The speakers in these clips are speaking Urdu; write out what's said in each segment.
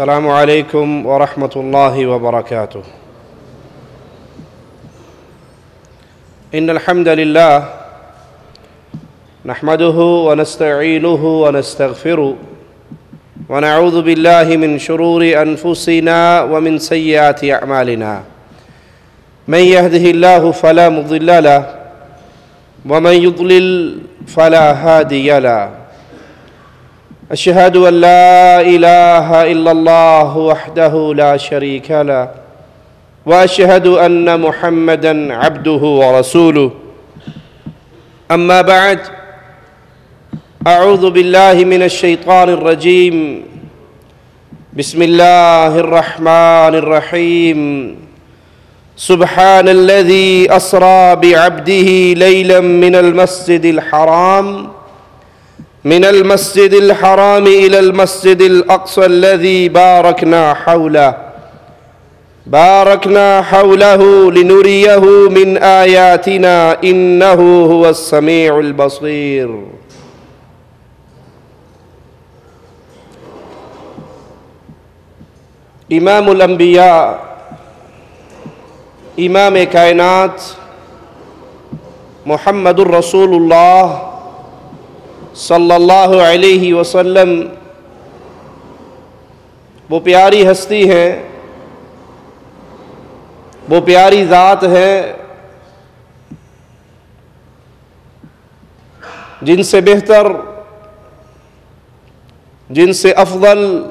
السلام عليكم ورحمة الله وبركاته إن الحمد لله نحمده ونستعينه ونستغفره ونعوذ بالله من شرور أنفسنا ومن سيئات أعمالنا من يهده الله فلا مضل له، ومن يضلل فلا هادي له۔ أشهد أن لا إله إلا الله وحده لا شريك له، وأشهد أن محمدا عبده ورسوله. أما بعد، أعوذ بالله من الشيطان الرجيم. بسم الله الرحمن الرحيم. سبحان الذي أسرى بعبده ليلا من المسجد الحرام. من المسجد الحرام إلى المسجد الأقصى الذي باركنا حوله. باركنا حوله لنريه من آياتنا إنه هو السميع البصير. امام الانبیاء امام کائنات محمد الرسول اللہ صلی اللہ علیہ وسلم، وہ پیاری ہستی ہیں، وہ پیاری ذات ہے جن سے بہتر، جن سے افضل،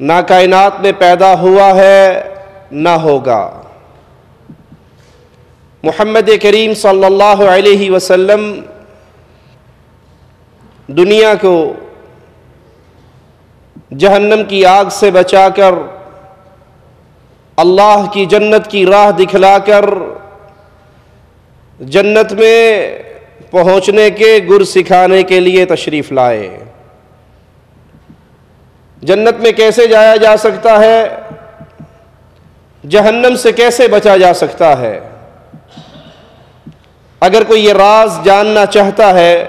نہ کائنات میں پیدا ہوا ہے، نہ ہوگا۔ محمد کریم صلی اللہ علیہ وسلم دنیا کو جہنم کی آگ سے بچا کر، اللہ کی جنت کی راہ دکھلا کر، جنت میں پہنچنے کے، گر سکھانے کے لیے تشریف لائے۔ جنت میں کیسے جایا جا سکتا ہے؟ جہنم سے کیسے بچا جا سکتا ہے؟ اگر کوئی یہ راز جاننا چاہتا ہے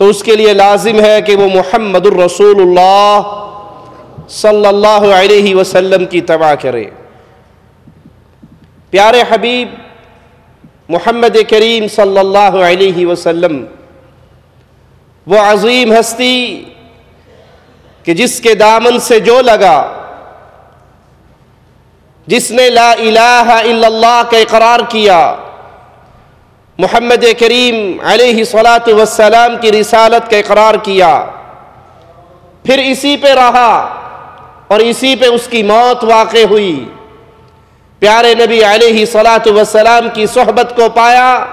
تو اس کے لیے لازم ہے کہ وہ محمد الرسول اللہ صلی اللہ علیہ وسلم کی تباہ کرے۔ پیارے حبیب، محمد کریم صلی اللہ علیہ وسلم، وہ عظیم ہستی کہ جس کے دامن سے جو لگا، جس نے لا الہ الا اللہ کا اقرار کیا محمد کریم علیہ صلاۃ وسلام کی رسالت کا اقرار کیا۔ پھر اسی پہ رہا اور اسی پہ اس کی موت واقع ہوئی۔ پیارے نبی علیہ صلاۃ وسلام کی صحبت کو پایا۔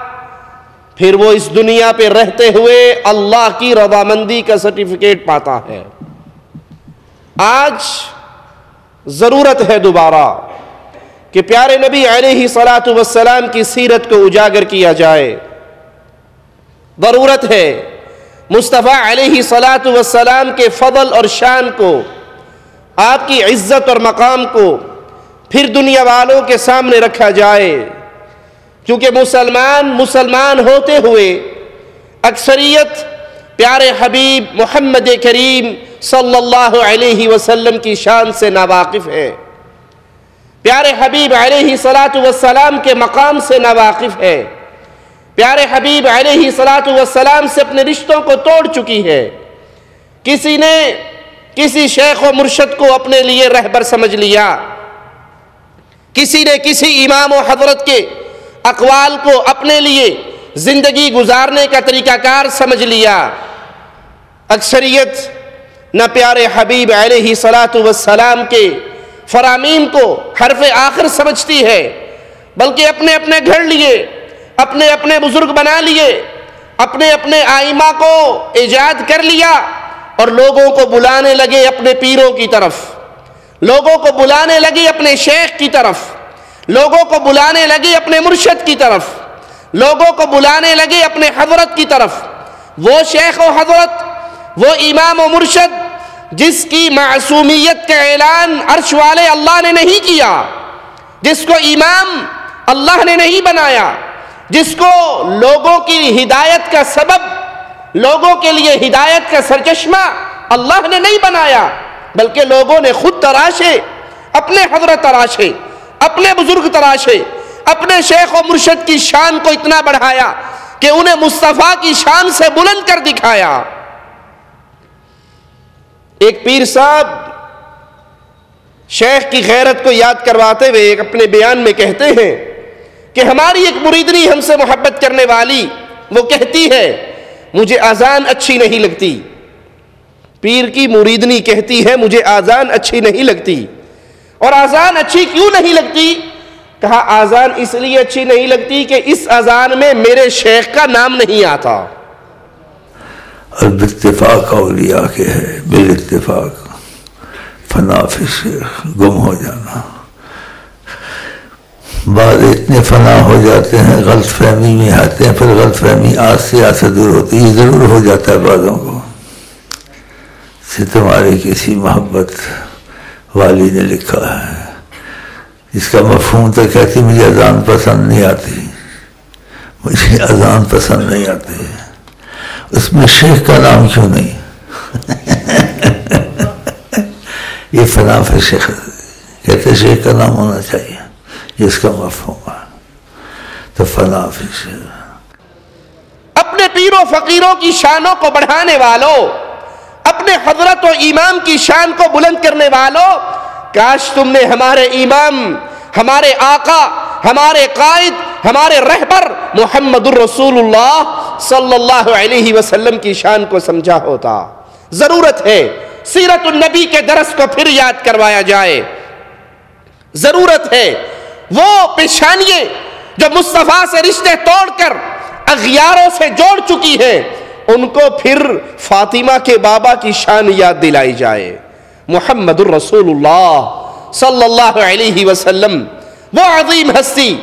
پھر وہ اس دنیا پہ رہتے ہوئے اللہ کی رضامندی کا سرٹیفکیٹ پاتا ہے۔ آج ضرورت ہے دوبارہ۔ کہ پیارے نبی علیہ صلاۃ وسلام کی سیرت کو اجاگر کیا جائے۔ ضرورت ہے مصطفیٰ علیہ صلاۃ وسلام کے فضل اور شان کو، آپ کی عزت اور مقام کو پھر دنیا والوں کے سامنے رکھا جائے۔ کیونکہ مسلمان مسلمان ہوتے ہوئے اکثریت پیارے حبیب محمد کریم صلی اللہ علیہ وسلم کی شان سے ناواقف ہے پیارے حبیب علیہ صلاۃ وسلام کے مقام سے ناواقف ہے۔ پیارے حبیب علیہ صلاۃ وسلام سے اپنے رشتوں کو توڑ چکی ہے۔ کسی نے کسی شیخ و مرشد کو اپنے لیے رہبر سمجھ لیا۔ کسی نے کسی امام و حضرت کے اقوال کو اپنے لیے زندگی گزارنے کا طریقہ کار سمجھ لیا۔ اکثریت نہ پیارے حبیب علیہ صلاۃ وسلام کے فرامین کو حرف آخر سمجھتی ہے، بلکہ اپنے اپنے گھر لیے، اپنے اپنے بزرگ بنا لیے، اپنے اپنے آئمہ کو ایجاد کر لیا اور لوگوں کو بلانے لگے اپنے پیروں کی طرف۔ لوگوں کو بلانے لگے اپنے شیخ کی طرف۔ لوگوں کو بلانے لگے اپنے مرشد کی طرف۔ لوگوں کو بلانے لگے اپنے حضرت کی طرف۔ وہ شیخ و حضرت، وہ امام و مرشد جس کی معصومیت کا اعلان عرش والے اللہ نے نہیں کیا، جس کو امام اللہ نے نہیں بنایا، جس کو لوگوں کی ہدایت کا سبب، لوگوں کے لیے ہدایت کا سرچشمہ اللہ نے نہیں بنایا، بلکہ لوگوں نے خود تراشے، اپنے حضرت تراشے، اپنے بزرگ تراشے، اپنے شیخ و مرشد کی شان کو اتنا بڑھایا کہ انہیں مصطفیٰ کی شان سے بلند کر دکھایا۔ ایک پیر صاحب شیخ کی غیرت کو یاد کرواتے ہوئے ایک اپنے بیان میں کہتے ہیں کہ ہماری ایک مریدنی ہم سے محبت کرنے والی وہ کہتی ہے، مجھے آزان اچھی نہیں لگتی۔ پیر کی مریدنی کہتی ہے، مجھے آزان اچھی نہیں لگتی۔ اور آزان اچھی کیوں نہیں لگتی؟ کہا آزان اس لیے اچھی نہیں لگتی کہ اس آزان میں میرے شیخ کا نام نہیں آتا۔ اور اتفاق اولیاء کے ہے بال اتفاق فنا سے گم ہو جانا۔ بعد اتنے فنا ہو جاتے ہیں، غلط فہمی میں آتے ہیں، پھر غلط فہمی آج سے آج سے دور ہوتی ہے ضرور ہو جاتا ہے بعدوں کو۔ سے تمہاری کسی محبت والی نے لکھا ہے۔ اس کا مفہوم تو کہتی مجھے اذان پسند نہیں آتی۔ مجھے اذان پسند نہیں آتی اس میں شیخ کا نام کیوں نہیں؟ یہ فلاں پھر شیخ کہتے شیخ کا نام ہونا چاہیے، یہ اس کا مفہوم ہے۔ تو فلاں پھر شیخ۔ اپنے پیروں فقیروں کی شانوں کو بڑھانے والوں اپنے حضرت و امام کی شان کو بلند کرنے والوں کاش تم نے ہمارے امام، ہمارے آقا، ہمارے قائد ہمارے رہبر محمد الرسول اللہ صلی اللہ علیہ وسلم کی شان کو سمجھا ہوتا۔ ضرورت ہے سیرت النبی کے درس کو پھر یاد کروایا جائے۔ ضرورت ہے وہ پیشانیے جو مصطفیٰ سے رشتے توڑ کر اغیاروں سے جوڑ چکی ہیں ان کو پھر فاطمہ کے بابا کی شان یاد دلائی جائے۔ محمد الرسول اللہ صلی اللہ علیہ وسلم، وہ عظیم ہستی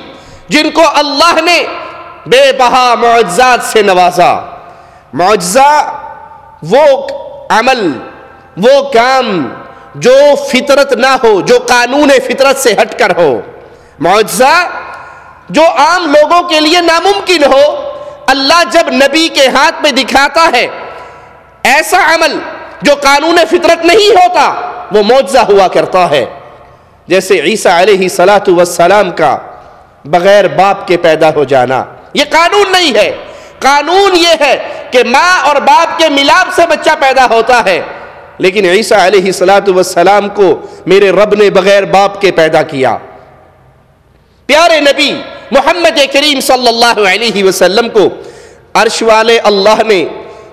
جن کو اللہ نے بے بہا معجزات سے نوازا۔ معجزہ وہ عمل، وہ کام جو فطرت نہ ہو، جو قانون فطرت سے ہٹ کر ہو۔ معجزہ جو عام لوگوں کے لیے ناممکن ہو، اللہ جب نبی کے ہاتھ میں دکھاتا ہے، ایسا عمل جو قانون فطرت نہیں ہوتا، وہ معجزہ ہوا کرتا ہے۔ جیسے عیسیٰ علیہ سلاۃ وسلام کا بغیر باپ کے پیدا ہو جانا۔ یہ قانون نہیں ہے۔ قانون یہ ہے کہ ماں اور باپ کے ملاپ سے بچہ پیدا ہوتا ہے۔ لیکن عیسیٰ علیہ سلاۃ وسلام کو میرے رب نے بغیر باپ کے پیدا کیا۔ پیارے نبی محمد کریم صلی اللہ علیہ وسلم کو عرش والے اللہ نے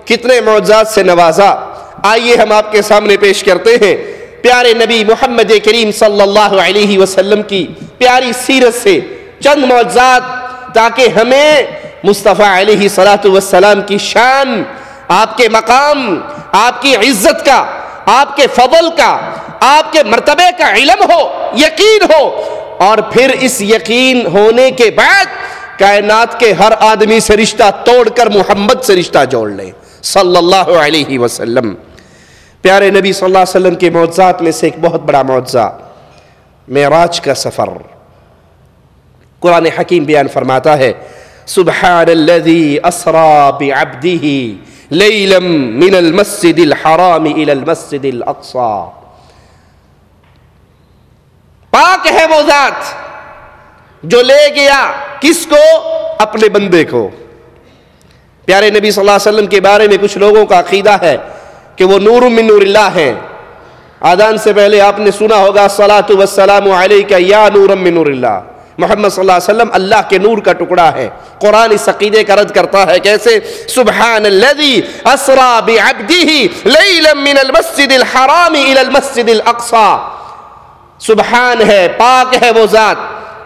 کتنے معجزات سے نوازا۔ آئیے ہم آپ کے سامنے پیش کرتے ہیں۔ پیارے نبی محمد کریم صلی اللہ علیہ وسلم کی پیاری سیرت سے چند معجزات، تاکہ ہمیں مصطفیٰ علیہ صلاۃ والسلام کی شان، آپ کے مقام، آپ کی عزت کا، آپ کے فضل کا، آپ کے مرتبے کا علم ہو، یقین ہو۔ اور پھر اس یقین ہونے کے بعد کائنات کے ہر آدمی سے رشتہ توڑ کر محمد سے رشتہ جوڑ لیں صلی اللہ علیہ وسلم۔ پیارے نبی صلی اللہ علیہ وسلم کے معجزات میں سے ایک بہت بڑا معجزہ، معراج کا سفر۔ قرآن حکیم بیان فرماتا ہے سبحان الذي اسرا بعبده ليلا من المسجد الحرام الى المسجد الاقصى پاک ہے وہ ذات جو لے گیا کس کو؟ اپنے بندے کو۔ پیارے نبی صلی اللہ علیہ وسلم کے بارے میں کچھ لوگوں کا عقیدہ ہے کہ وہ نور من نور اللہ ہیں۔ آدان سے پہلے آپ نے سنا ہوگا صلاۃ وسلام علیہ یا نور من نور اللہ. محمد صلی اللہ علیہ وسلم اللہ کے نور کا ٹکڑا ہے۔ قرآن اس عقیدے کا رد کرتا ہے کیسے؟ سبحان الذي اسرا بعبده ليلا من المسجد الحرام الى المسجد الاقصى سبحان ہے، پاک ہے وہ ذات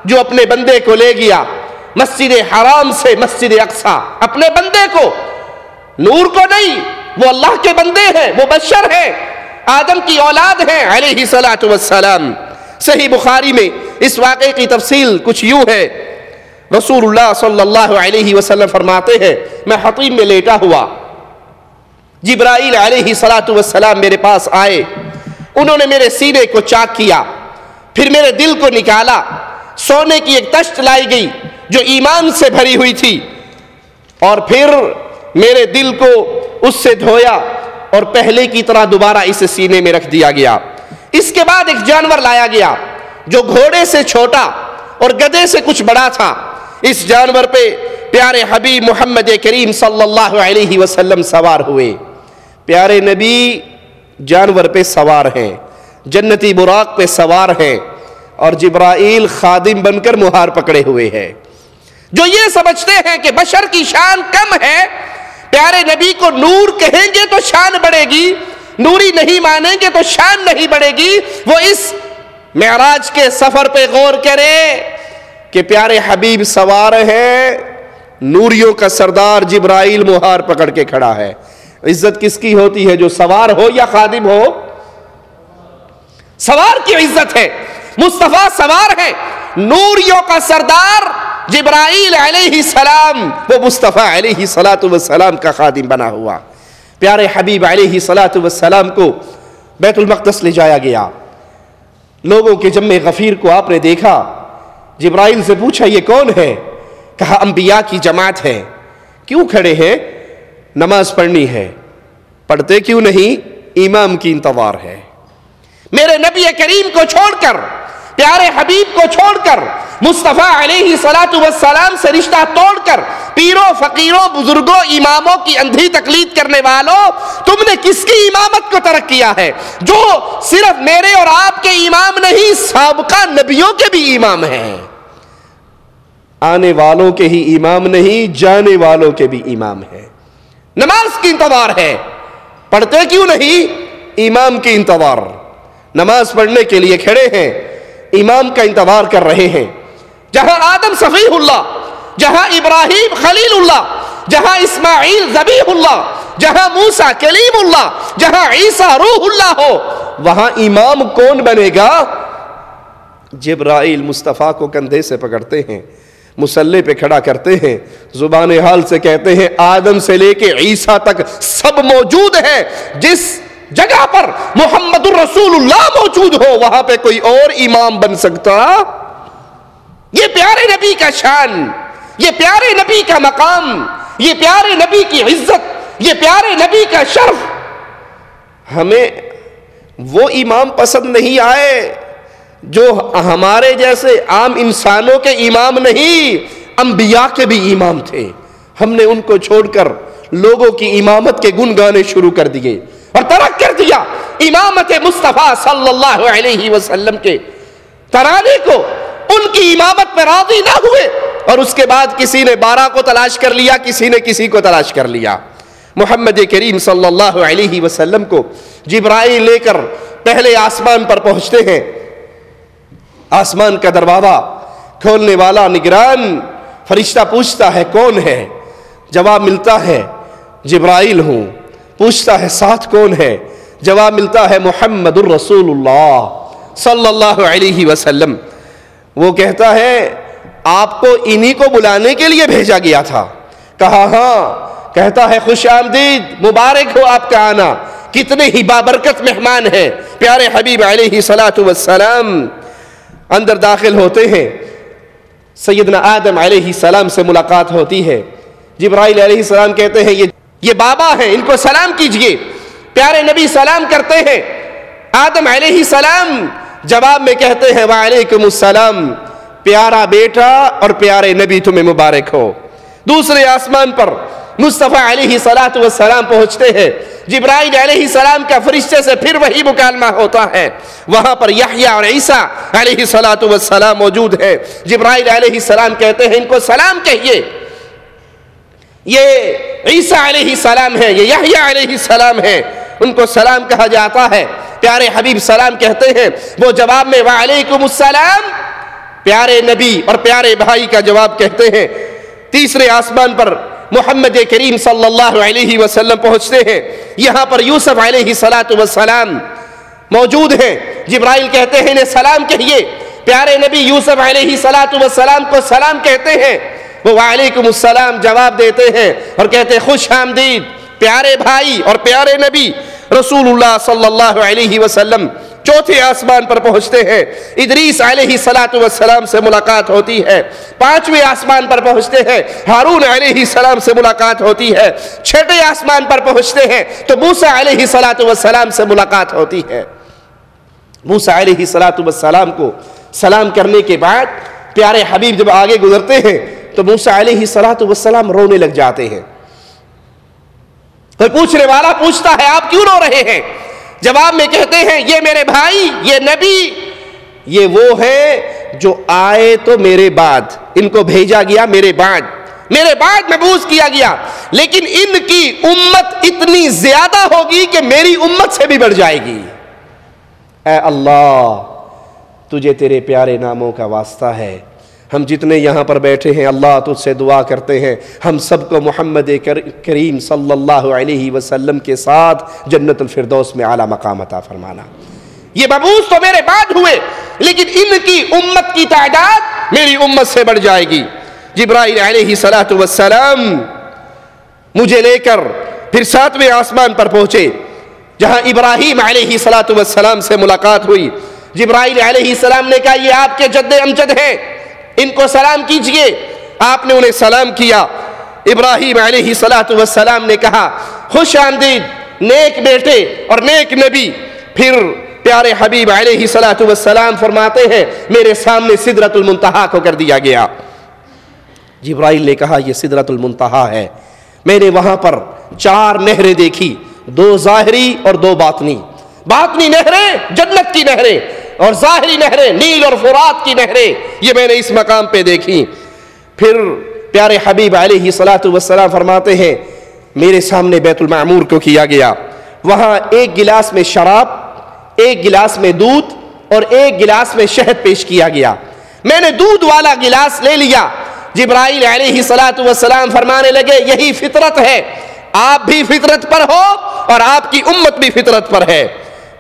جو اپنے بندے کو لے گیا۔ مسجد حرام سے مسجد اقصا اپنے بندے کو۔ نور کو نہیں، وہ اللہ کے بندے ہیں، وہ بشر ہیں۔ آدم کی اولاد ہیں، علیہ صلاۃ والسلام۔ صحیح بخاری میں اس واقعے کی تفصیل کچھ یوں ہے۔ رسول اللہ صلی اللہ علیہ وسلم فرماتے ہیں، میں حتیم میں لیٹا ہوا۔ جبرائیل علیہ صلاۃ والسلام میرے پاس آئے۔ انہوں نے میرے سینے کو چاک کیا، پھر میرے دل کو نکالا۔ سونے کی ایک تشت لائی گئی جو ایمان سے بھری ہوئی تھی۔ اور پھر میرے دل کو اس سے دھویا اور پہلے کی طرح دوبارہ اسے سینے میں رکھ دیا گیا۔ اس کے بعد ایک جانور لایا گیا جو گھوڑے سے چھوٹا اور گدے سے کچھ بڑا تھا۔ اس جانور پہ پیارے حبیب محمد کریم صلی اللہ علیہ وسلم سوار ہوئے۔ پیارے نبی، جانور پہ سوار ہیں، جنتی براق پہ سوار ہیں اور جبرائیل خادم بن کر مہار پکڑے ہوئے ہیں۔ جو یہ سمجھتے ہیں کہ بشر کی شان کم ہے، پیارے نبی کو نور کہیں گے تو شان بڑھے گی۔ نوری نہیں مانیں گے تو شان نہیں بڑھے گی۔ وہ اس معراج کے سفر پہ غور کرے کہ پیارے حبیب سوار ہیں، نوریوں کا سردار جبرائیل مہار پکڑ کے کھڑا ہے۔ عزت کس کی ہوتی ہے، جو سوار ہو یا خادم ہو؟ سوار کی عزت ہے۔ مصطفیٰ سوار ہے۔ نوریوں کا سردار جبرائیل علیہ السلام، وہ مصطفیٰ علیہ سلاۃ والسلام کا خادم بنا ہوا۔ پیارے حبیب علیہ سلاۃ والسلام کو بیت المقدس لے جایا گیا۔ لوگوں کے جمع غفیر کو آپ نے دیکھا۔ جبرائیل سے پوچھا، یہ کون ہے؟ کہا، انبیاء کی جماعت ہے۔ کیوں کھڑے ہیں؟ نماز پڑھنی ہے۔ پڑھتے کیوں نہیں؟ امام کی انتظار ہے۔ میرے نبی کریم کو چھوڑ کر، پیارے حبیب کو چھوڑ کر مصطفیٰ علیہ سلاۃ والسلام سے رشتہ توڑ کر پیروں فقیروں بزرگوں اماموں کی اندھی تقلید کرنے والوں، تم نے کس کی امامت کو ترک کیا ہے؟ جو صرف میرے اور آپ کے امام نہیں، سابقہ نبیوں کے بھی امام ہیں۔ آنے والوں کے ہی امام نہیں، جانے والوں کے بھی امام ہیں۔ نماز کی انتظار ہے۔ پڑھتے کیوں نہیں؟ امام کی انتظار۔ نماز پڑھنے کے لیے کھڑے ہیں۔ امام کا انتظار کر رہے ہیں۔ جہاں آدم صفیح اللہ، جہاں ابراہیم خلیل اللہ، جہاں اسماعیل ذبیح اللہ، جہاں موسا کلیم اللہ، جہاں عیسیٰ روح اللہ ہو، وہاں امام کون بنے گا؟ جبرائیل مصطفیٰ کو کندھے سے پکڑتے ہیں، مسلح پہ کھڑا کرتے ہیں، زبان حال سے کہتے ہیں، آدم سے لے کے عیسیٰ تک سب موجود ہے، جس جگہ پر محمد الرسول اللہ موجود ہو، وہاں پہ کوئی اور امام بن سکتا؟ یہ پیارے نبی کا شان، یہ پیارے نبی کا مقام، یہ پیارے نبی کی عزت، یہ پیارے نبی کا شرف۔ ہمیں وہ امام پسند نہیں آئے جو ہمارے جیسے عام انسانوں کے امام نہیں، انبیاء کے بھی امام تھے۔ ہم نے ان کو چھوڑ کر لوگوں کی امامت کے گن گانے شروع کر دیے اور ترک کر دیا۔ امامت مصطفیٰ صلی اللہ علیہ وسلم کے ترانے کو ان کی امامت پہ راضی نہ ہوئے اور اس کے بعد کسی نے بارہ کو تلاش کر لیا، کسی نے کسی کو تلاش کر لیا۔ محمد کریم صلی اللہ علیہ وسلم کو جبرائی لے کر پہلے آسمان پر پہنچتے ہیں۔ آسمان کا دروازہ کھولنے والا نگران فرشتہ پوچھتا ہے، کون ہے؟ جواب ملتا ہے، جبرائیل ہوں۔ پوچھتا ہے، ساتھ کون ہے؟ جواب ملتا ہے، محمد الرسول اللہ صلی اللہ علیہ وسلم۔ وہ کہتا ہے، آپ کو انہی کو بلانے کے لیے بھیجا گیا تھا۔ کہا ہاں۔ کہتا ہے، خوش آمدید، مبارک ہو آپ کا آنا۔ کتنے ہی بابرکت مہمان ہیں۔ پیارے حبیب علیہ والسلام۔ اندر داخل ہوتے ہیں۔ سیدنا آدم علیہ السلام سے ملاقات ہوتی ہے۔ جبرائیل علیہ السلام کہتے ہیں یہ بابا ہیں، ان کو سلام کیجیے۔ پیارے نبی سلام کرتے ہیں۔ آدم علیہ السلام جواب میں کہتے ہیں، وعلیکم السلام، پیارا بیٹا اور پیارے نبی، تمہیں مبارک ہو۔ دوسرے آسمان پر مصطفیٰ علیہ السلام پہنچتے ہیں۔ جبرائیل علیہ السلام کا فرشتے سے پھر وہی مکالمہ ہوتا ہے۔ وہاں پر یحییٰ اور عیسیٰ علیہ السلام موجود ہے جبرائیل علیہ السلام کہتے ہیں، ان کو سلام کہیے۔ یہ عیسیٰ علیہ السلام ہے، یہ یحییٰ علیہ السلام ہے۔ ان کو سلام کہا جاتا ہے۔ پیارے حبیب سلام کہتے ہیں، وہ جواب میں وعلیکم السلام، پیارے نبی اور پیارے بھائی کا جواب کہتے ہیں۔ تیسرے آسمان پر محمد کریم صلی اللہ علیہ وسلم پہنچتے ہیں۔ یہاں پر یوسف علیہ السلام موجود ہیں۔ جبرائیل کہتے ہیں، انہیں سلام کہیے۔ پیارے نبی یوسف علیہ السلام کو سلام کہتے ہیں۔ وہ وعلیکم السلام جواب دیتے ہیں اور کہتے ہیں، خوش آمدید، پیارے بھائی اور پیارے نبی رسول اللہ صلی اللہ علیہ وسلم چوتھے آسمان پر پہنچتے ہیں۔ ادریس علیہ سلاۃ والسلام سے ملاقات ہوتی ہے۔ پانچویں آسمان پر پہنچتے ہیں۔ ہارون علیہ السلام سے ملاقات ہوتی ہے۔ چھٹے آسمان پر پہنچتے ہیں۔ تو موسا علیہ سلاۃ والسلام سے ملاقات ہوتی ہے۔ موسا علیہ سلاۃ والسلام کو سلام کرنے کے بعد پیارے حبیب جب آگے گزرتے ہیں تو موسا علیہ سلاۃ والسلام رونے لگ جاتے ہیں۔ کوئی پوچھنے والا پوچھتا ہے، آپ کیوں رو رہے ہیں؟ جواب میں کہتے ہیں، یہ میرے بھائی، یہ نبی، یہ وہ ہے جو آئے تو میرے بعد۔ ان کو بھیجا گیا میرے بعد۔ میرے بعد محبوس کیا گیا۔ لیکن ان کی امت اتنی زیادہ ہوگی کہ میری امت سے بھی بڑھ جائے گی۔ اے اللہ، تجھے تیرے پیارے ناموں کا واسطہ ہے۔ ہم جتنے یہاں پر بیٹھے ہیں، اللہ تجھ سے دعا کرتے ہیں۔ ہم سب کو محمد کریم صلی اللہ علیہ وسلم کے ساتھ جنت الفردوس میں اعلیٰ مقام عطا فرمانا۔ یہ مبوس تو میرے بعد ہوئے، لیکن ان کی امت کی تعداد میری امت سے بڑھ جائے گی۔ جبرائیل علیہ صلاۃ وسلام مجھے لے کر پھر ساتویں آسمان پر پہنچے، جہاں ابراہیم علیہ صلاۃ وسلام سے ملاقات ہوئی۔ جبرائیل علیہ السلام نے کہا، یہ آپ کے جد امجد ہیں۔ ان کو سلام کیجیے۔ آپ نے انہیں سلام کیا۔ ابراہیم علیہ صلاۃ والسلام نے کہا، خوش آمدید، نیک بیٹے اور نیک نبی۔ پھر پیارے حبیب علیہ صلاۃ والسلام فرماتے ہیں، میرے سامنے صدرت المنتہا کو کر دیا گیا۔ جبرائیل نے کہا، یہ صدرت المنتہا ہے۔ میں نے وہاں پر چار نہریں دیکھی، دو ظاہری اور دو باطنی۔ باطنی نہریں، جنت کی نہریں۔ اور ظاہری نہریں، نیل اور فرات کی نہریں، یہ میں نے اس مقام پہ دیکھی پھر پیارے حبیب علیہ صلاۃ والسلام فرماتے ہیں، میرے سامنے بیت المعمور کو کیا گیا۔ وہاں ایک گلاس میں شراب، ایک گلاس میں دودھ اور ایک گلاس میں شہد پیش کیا گیا۔ میں نے دودھ والا گلاس لے لیا۔ جبرائیل علیہ صلاۃ والسلام فرمانے لگے، یہی فطرت ہے۔ آپ بھی فطرت پر ہو اور آپ کی امت بھی فطرت پر ہے۔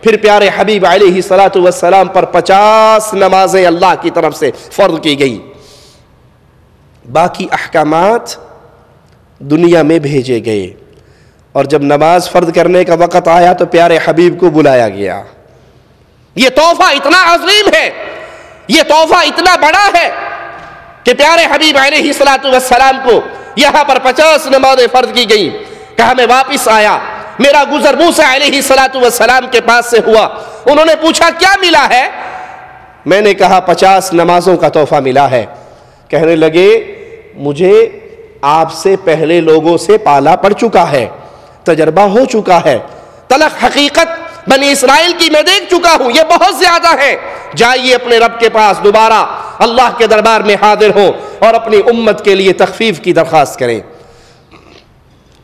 پھر پیارے حبیب علیہ صلاۃ والسلام پر پچاس نمازیں اللہ کی طرف سے فرض کی گئی۔ باقی احکامات دنیا میں بھیجے گئے۔ اور جب نماز فرد کرنے کا وقت آیا تو پیارے حبیب کو بلایا گیا۔ یہ تحفہ اتنا عظیم ہے، یہ تحفہ اتنا بڑا ہے کہ پیارے حبیب علیہ صلاۃ والسلام کو یہاں پر پچاس نمازیں فرض کی گئی کہا میں واپس آیا؟ میرا گزر موسیٰ علیہ والسلام کے پاس سے ہوا۔ انہوں نے پوچھا، کیا ملا ہے؟ میں نے کہا، پچاس نمازوں کا تحفہ ملا ہے۔ کہنے لگے، مجھے آپ سے پہلے لوگوں سے پالا پڑ چکا ہے، تجربہ ہو چکا ہے۔ تلق حقیقت بنی اسرائیل کی میں دیکھ چکا ہوں، یہ بہت زیادہ ہے۔ جائیے اپنے رب کے پاس دوبارہ، اللہ کے دربار میں حاضر ہو اور اپنی امت کے لیے تخفیف کی درخواست کریں۔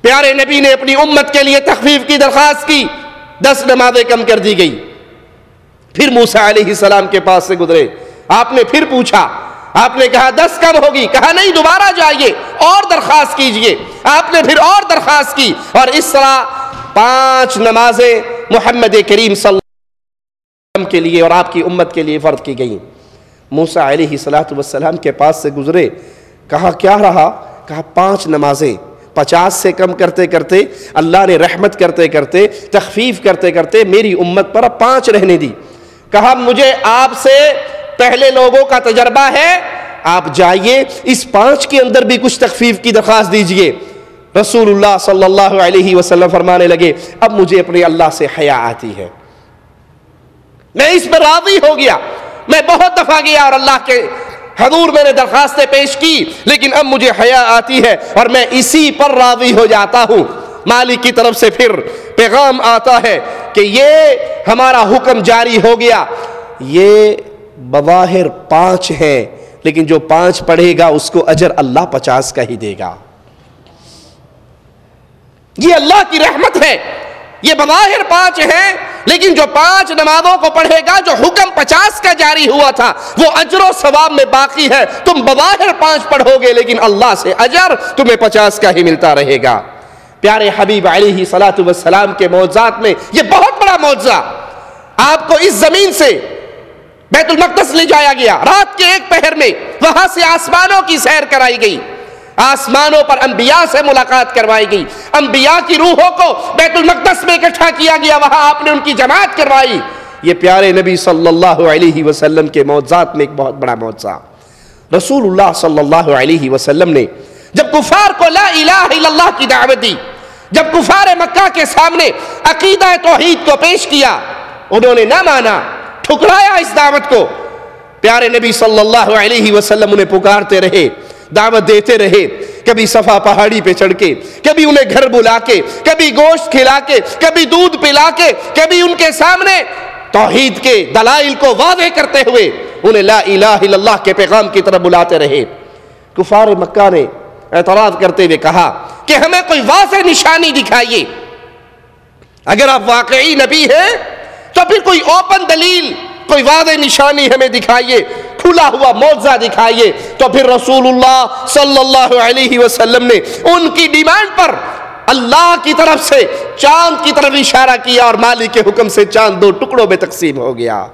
پیارے نبی نے اپنی امت کے لیے تخفیف کی درخواست کی، دس نمازیں کم کر دی گئی۔ پھر موسا علیہ السلام کے پاس سے گزرے۔ آپ نے پھر پوچھا، آپ نے کہا، دس کم ہوگی۔ کہا، نہیں، دوبارہ جائیے، اور درخواست کیجیے۔ آپ نے پھر اور درخواست کی، اور اس طرح پانچ نمازیں محمد کریم صلی اللہ علیہ وسلم کے لیے اور آپ کی امت کے لیے فرض کی گئیں۔ موسا علیہ السلام کے پاس سے گزرے۔ کہا، کیا رہا؟ کہا، پانچ نمازیں۔ پچاس سے کم کرتے کرتے اللہ نے رحمت کرتے کرتے تخفیف کرتے کرتے میری امت پر پانچ رہنے دی۔ کہا، مجھے آپ سے پہلے لوگوں کا تجربہ ہے، آپ جائیے، اس پانچ کے اندر بھی کچھ تخفیف کی درخواست دیجیے۔ رسول اللہ صلی اللہ علیہ وسلم فرمانے لگے، اب مجھے اپنے اللہ سے حیا آتی ہے۔ میں اس پر راضی ہو گیا، میں بہت دفعہ گیا اور اللہ کے حضور میں نے درخواستیں پیش کی، لیکن اب مجھے حیا آتی ہے اور میں اسی پر راضی ہو جاتا ہوں۔ مالک کی طرف سے پھر پیغام آتا ہے کہ یہ ہمارا حکم جاری ہو گیا۔ یہ بظاہر پانچ ہیں، لیکن جو پانچ پڑھے گا، اس کو اجر اللہ پچاس کا ہی دے گا۔ یہ اللہ کی رحمت ہے۔ یہ بظاہر پانچ ہیں، لیکن جو پانچ نمازوں کو پڑھے گا، جو حکم پچاس کا جاری ہوا تھا، وہ اجر و ثواب میں باقی ہے۔ تم بظاہر پانچ پڑھو گے، لیکن اللہ سے اجر تمہیں پچاس کا ہی ملتا رہے گا۔ پیارے حبیب علیہ صلاۃ والسلام کے معجزات میں یہ بہت بڑا معجزہ۔ آپ کو اس زمین سے بیت المقدس لے جایا گیا۔ رات کے ایک پہر میں وہاں سے آسمانوں کی سیر کرائی گئی۔ آسمانوں پر انبیاء سے ملاقات کروائی گئی۔ انبیاء کی روحوں کو بیت المقدس میں اکٹھا کیا گیا، وہاں آپ نے ان کی جماعت کروائی۔ یہ پیارے نبی صلی اللہ علیہ وسلم کے معجزات میں ایک بہت بڑا معجزہ۔ رسول اللہ صلی اللہ علیہ وسلم نے جب کفار کو لا الہ الا اللہ کی دعوت دی، جب کفار مکہ کے سامنے عقیدہ توحید کو پیش کیا، انہوں نے نہ مانا، ٹھکرایا اس دعوت کو۔ پیارے نبی صلی اللہ علیہ وسلم انہیں پکارتے رہے۔ دعوت دیتے رہے۔ کبھی صفا پہاڑی پہ چڑھ کے کبھی انہیں گھر بلا کے کبھی گوشت کھلا کے کبھی دودھ پلا کے کبھی ان کے سامنے توحید کے دلائل کو واضح کرتے ہوئے انہیں لا الہ الا اللہ کے پیغام کی طرف بلاتے رہے۔ کفار مکہ نے اعتراض کرتے ہوئے کہا کہ ہمیں کوئی واضح نشانی دکھائیے۔ اگر آپ واقعی نبی ہیں، تو پھر کوئی اوپن دلیل، کوئی واضح نشانی ہمیں دکھائیے۔ کھلا ہوا موضع دکھائیے تو پھر رسول اللہ صلی اللہ علیہ وسلم نے ان کی ڈیمانڈ پر اللہ کی طرف سے چاند کی طرف اشارہ کیا اور مالی کے حکم سے چاند دو ٹکڑوں میں تقسیم ہو گیا۔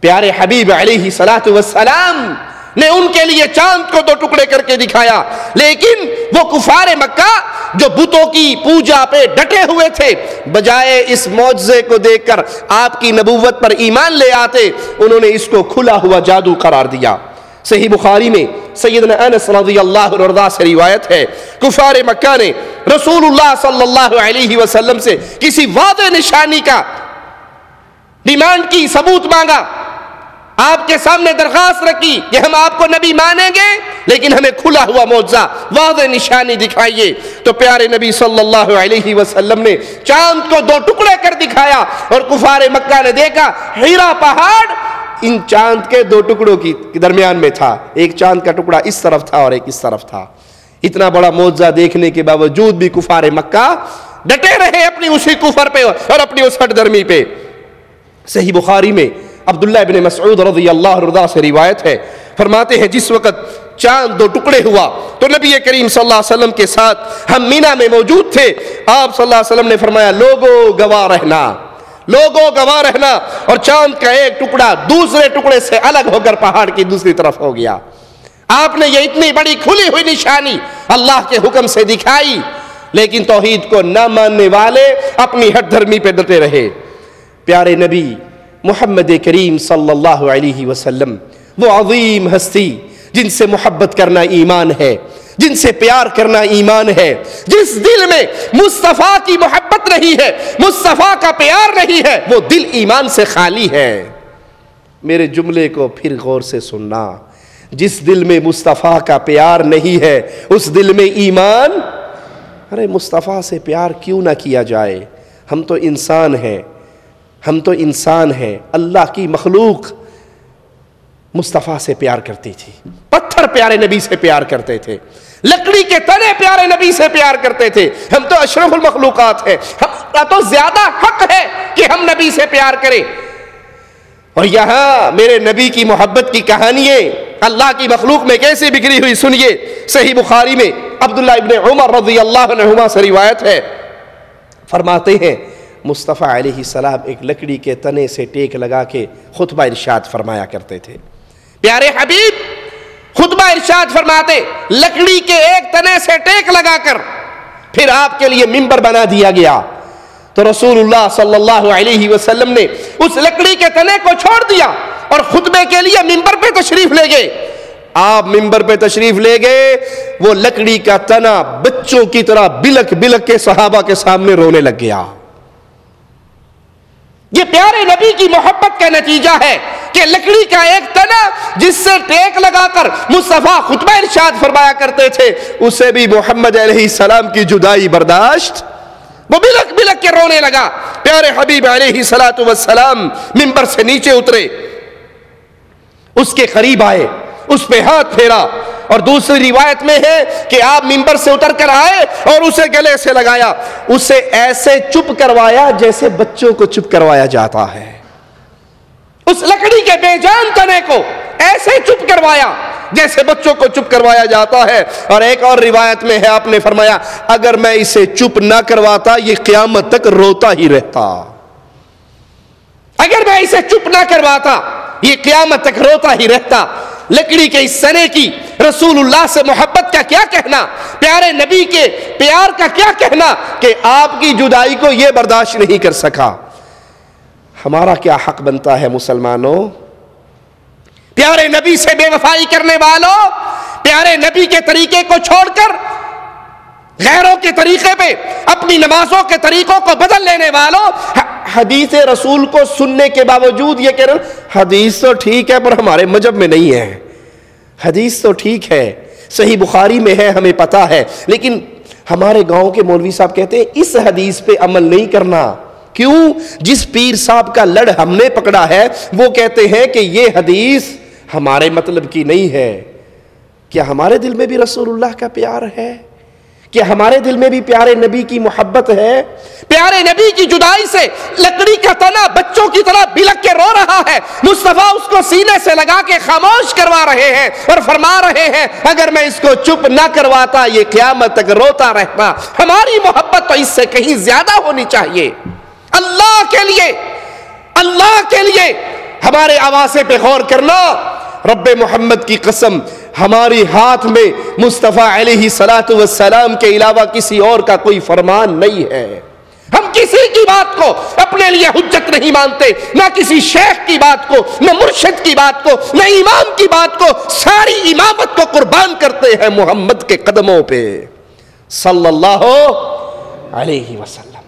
پیارے حبیب علیہ صلاح وسلام نے ان کے لیے چاند کو دو ٹکڑے کر کے دکھایا۔ لیکن وہ کفار مکہ جو بتوں کی پوجا پہ ڈٹے ہوئے تھے، بجائے اس معجزے کو دیکھ کر آپ کی نبوت پر ایمان لے آتے، انہوں نے اس کو کھلا ہوا جادو قرار دیا۔ صحیح بخاری میں سیدنا انس رضی اللہ عنہ سے روایت ہے، کفار مکہ نے رسول اللہ صلی اللہ علیہ وسلم سے کسی واضح نشانی کا ڈیمانڈ کی ثبوت مانگا۔ آپ کے سامنے درخواست رکھی کہ ہم آپ کو نبی مانیں گے، لیکن ہمیں کھلا ہوا موضع واضح نشانی دکھائیے۔ تو پیارے نبی صلی اللہ علیہ وسلم نے چاند کو دو ٹکڑے کر دکھایا اور کفار مکہ نے دیکھا، ہیرا پہاڑ ان چاند کے دو ٹکڑوں کی درمیان میں تھا۔ ایک چاند کا ٹکڑا اس طرف تھا اور ایک اس طرف تھا۔ اتنا بڑا موضع دیکھنے کے باوجود بھی کفار مکہ ڈٹے رہے اپنی اسی کفر پہ اور اپنی اس ہٹ درمی پہ۔ صحیح بخاری میں عبداللہ ابن مسعود رضی اللہ رضا سے روایت ہے۔ فرماتے ہیں، جس وقت چاند دو ٹکڑے ہوا، تو نبی کریم صلی اللہ علیہ وسلم کے ساتھ ہم مینا میں موجود تھے۔ آپ صلی اللہ علیہ وسلم نے فرمایا، لوگو گواہ رہنا، لوگو گواہ رہنا۔ اور چاند کا ایک ٹکڑا دوسرے ٹکڑے سے الگ ہو کر پہاڑ کی دوسری طرف ہو گیا۔ آپ نے یہ اتنی بڑی کھلی ہوئی نشانی اللہ کے حکم سے دکھائی، لیکن توحید کو نہ ماننے والے اپنی ہٹ دھرمی پہ ڈٹے رہے۔ پیارے نبی محمد کریم صلی اللہ علیہ وسلم، وہ عظیم ہستی جن سے محبت کرنا ایمان ہے، جن سے پیار کرنا ایمان ہے، جس دل میں مصطفیٰ کی محبت نہیں ہے، مصطفیٰ کا پیار نہیں ہے، وہ دل ایمان سے خالی ہے۔ میرے جملے کو پھر غور سے سننا۔ جس دل میں مصطفیٰ کا پیار نہیں ہے، اس دل میں ایمان۔ ارے مصطفیٰ سے پیار کیوں نہ کیا جائے؟ ہم تو انسان ہیں۔ ہم تو انسان ہیں، اللہ کی مخلوق مصطفیٰ سے پیار کرتی تھی، پتھر پیارے نبی سے پیار کرتے تھے، لکڑی کے تنے پیارے نبی سے پیار کرتے تھے۔ ہم تو اشرف المخلوقات ہیں، ہم تو زیادہ حق ہے کہ ہم نبی سے پیار کریں۔ اور یہاں میرے نبی کی محبت کی کہانی اللہ کی مخلوق میں کیسے بکھری ہوئی سنیے۔ صحیح بخاری میں عبداللہ ابن عمر رضی اللہ عنہما سے روایت ہے۔ فرماتے ہیں مصطفیٰ علیہ السلام ایک لکڑی کے تنے سے ٹیک لگا کے خطبہ ارشاد فرمایا کرتے تھے۔ پیارے حبیب، خطبہ ارشاد فرماتے، لکڑی کے ایک تنے سے ٹیک لگا کر پھر آپ کے لیے ممبر بنا دیا گیا۔ تو رسول اللہ صلی اللہ علیہ وسلم نے اس لکڑی کے تنے کو چھوڑ دیا اور خطبے کے لیے ممبر پہ تشریف لے گئے۔ آپ ممبر پہ تشریف لے گئے، وہ لکڑی کا تنا بچوں کی طرح بلک بلک کے صحابہ کے سامنے رونے لگ گیا۔ یہ پیارے نبی کی محبت کا نتیجہ ہے کہ لکڑی کا ایک تنا جس سے ٹیک لگا کر مصطفیٰ خطبہ ارشاد فرمایا کرتے تھے، اسے بھی محمد علیہ السلام کی جدائی برداشت۔ وہ بلک بلک کے رونے لگا۔ پیارے حبیب علیہ والسلام ممبر سے نیچے اترے۔ اس کے قریب آئے، اس پہ ہاتھ پھیرا۔ اور دوسری روایت میں ہے کہ آپ ممبر سے اتر کر آئے اور اسے گلے سے لگایا۔ اسے ایسے چپ کروایا جیسے بچوں کو چپ کروایا جاتا ہے۔ اس لکڑی کے بے جان تنے کو ایسے چپ کروایا جیسے بچوں کو چپ کروایا جاتا ہے۔ اور ایک اور روایت میں ہے، آپ نے فرمایا، اگر میں اسے چپ نہ کرواتا، یہ قیامت تک روتا ہی رہتا۔ اگر میں اسے چپ نہ کرواتا، یہ قیامت تک روتا ہی رہتا۔ لکڑی کے اس سنے کی رسول اللہ سے محبت کا کیا کہنا؟ پیارے نبی کے پیار کا کیا کہنا کہ آپ کی جدائی کو یہ برداشت نہیں کر سکا؟ ہمارا کیا حق بنتا ہے مسلمانوں؟ پیارے نبی سے بے وفائی کرنے والوں، پیارے نبی کے طریقے کو چھوڑ کر غیروں کے طریقے پہ، اپنی نمازوں کے طریقوں کو بدل لینے والوں۔ حدیث رسول کو سننے کے باوجود یہ کہہ رہے حدیث تو ٹھیک ہے پر ہمارے مجب میں نہیں ہے۔ حدیث تو ٹھیک ہے، صحیح بخاری میں ہے، ہمیں پتا ہے۔ لیکن ہمارے گاؤں کے مولوی صاحب کہتے ہیں، اس حدیث پہ عمل نہیں کرنا۔ کیوں؟ جس پیر صاحب کا لڑ ہم نے پکڑا ہے، وہ کہتے ہیں کہ یہ حدیث ہمارے مطلب کی نہیں ہے۔ کیا ہمارے دل میں بھی رسول اللہ کا پیار ہے؟ کہ ہمارے دل میں بھی پیارے نبی کی محبت ہے۔ پیارے نبی کی جدائی سے لکڑی کا تنا بچوں کی طرح بلک کے رو رہا ہے۔ مصطفیٰ اس کو سینے سے لگا کے خاموش کروا رہے ہیں اور فرما رہے ہیں، اگر میں اس کو چپ نہ کرواتا، یہ قیامت تک روتا رہتا۔ ہماری محبت تو اس سے کہیں زیادہ ہونی چاہیے۔ اللہ کے لیے، اللہ کے لیے ہمارے آوازے پہ غور کرنا۔ رب محمد کی قسم ہماری ہاتھ میں مصطفیٰ علیہ سلاۃ والسلام کے علاوہ کسی اور کا کوئی فرمان نہیں ہے۔ ہم کسی کی بات کو اپنے لیے حجت نہیں مانتے، نہ کسی شیخ کی بات کو، نہ مرشد کی بات کو، نہ امام کی بات کو، ساری امامت کو قربان کرتے ہیں محمد کے قدموں پہ۔ صلی اللہ علیہ وسلم۔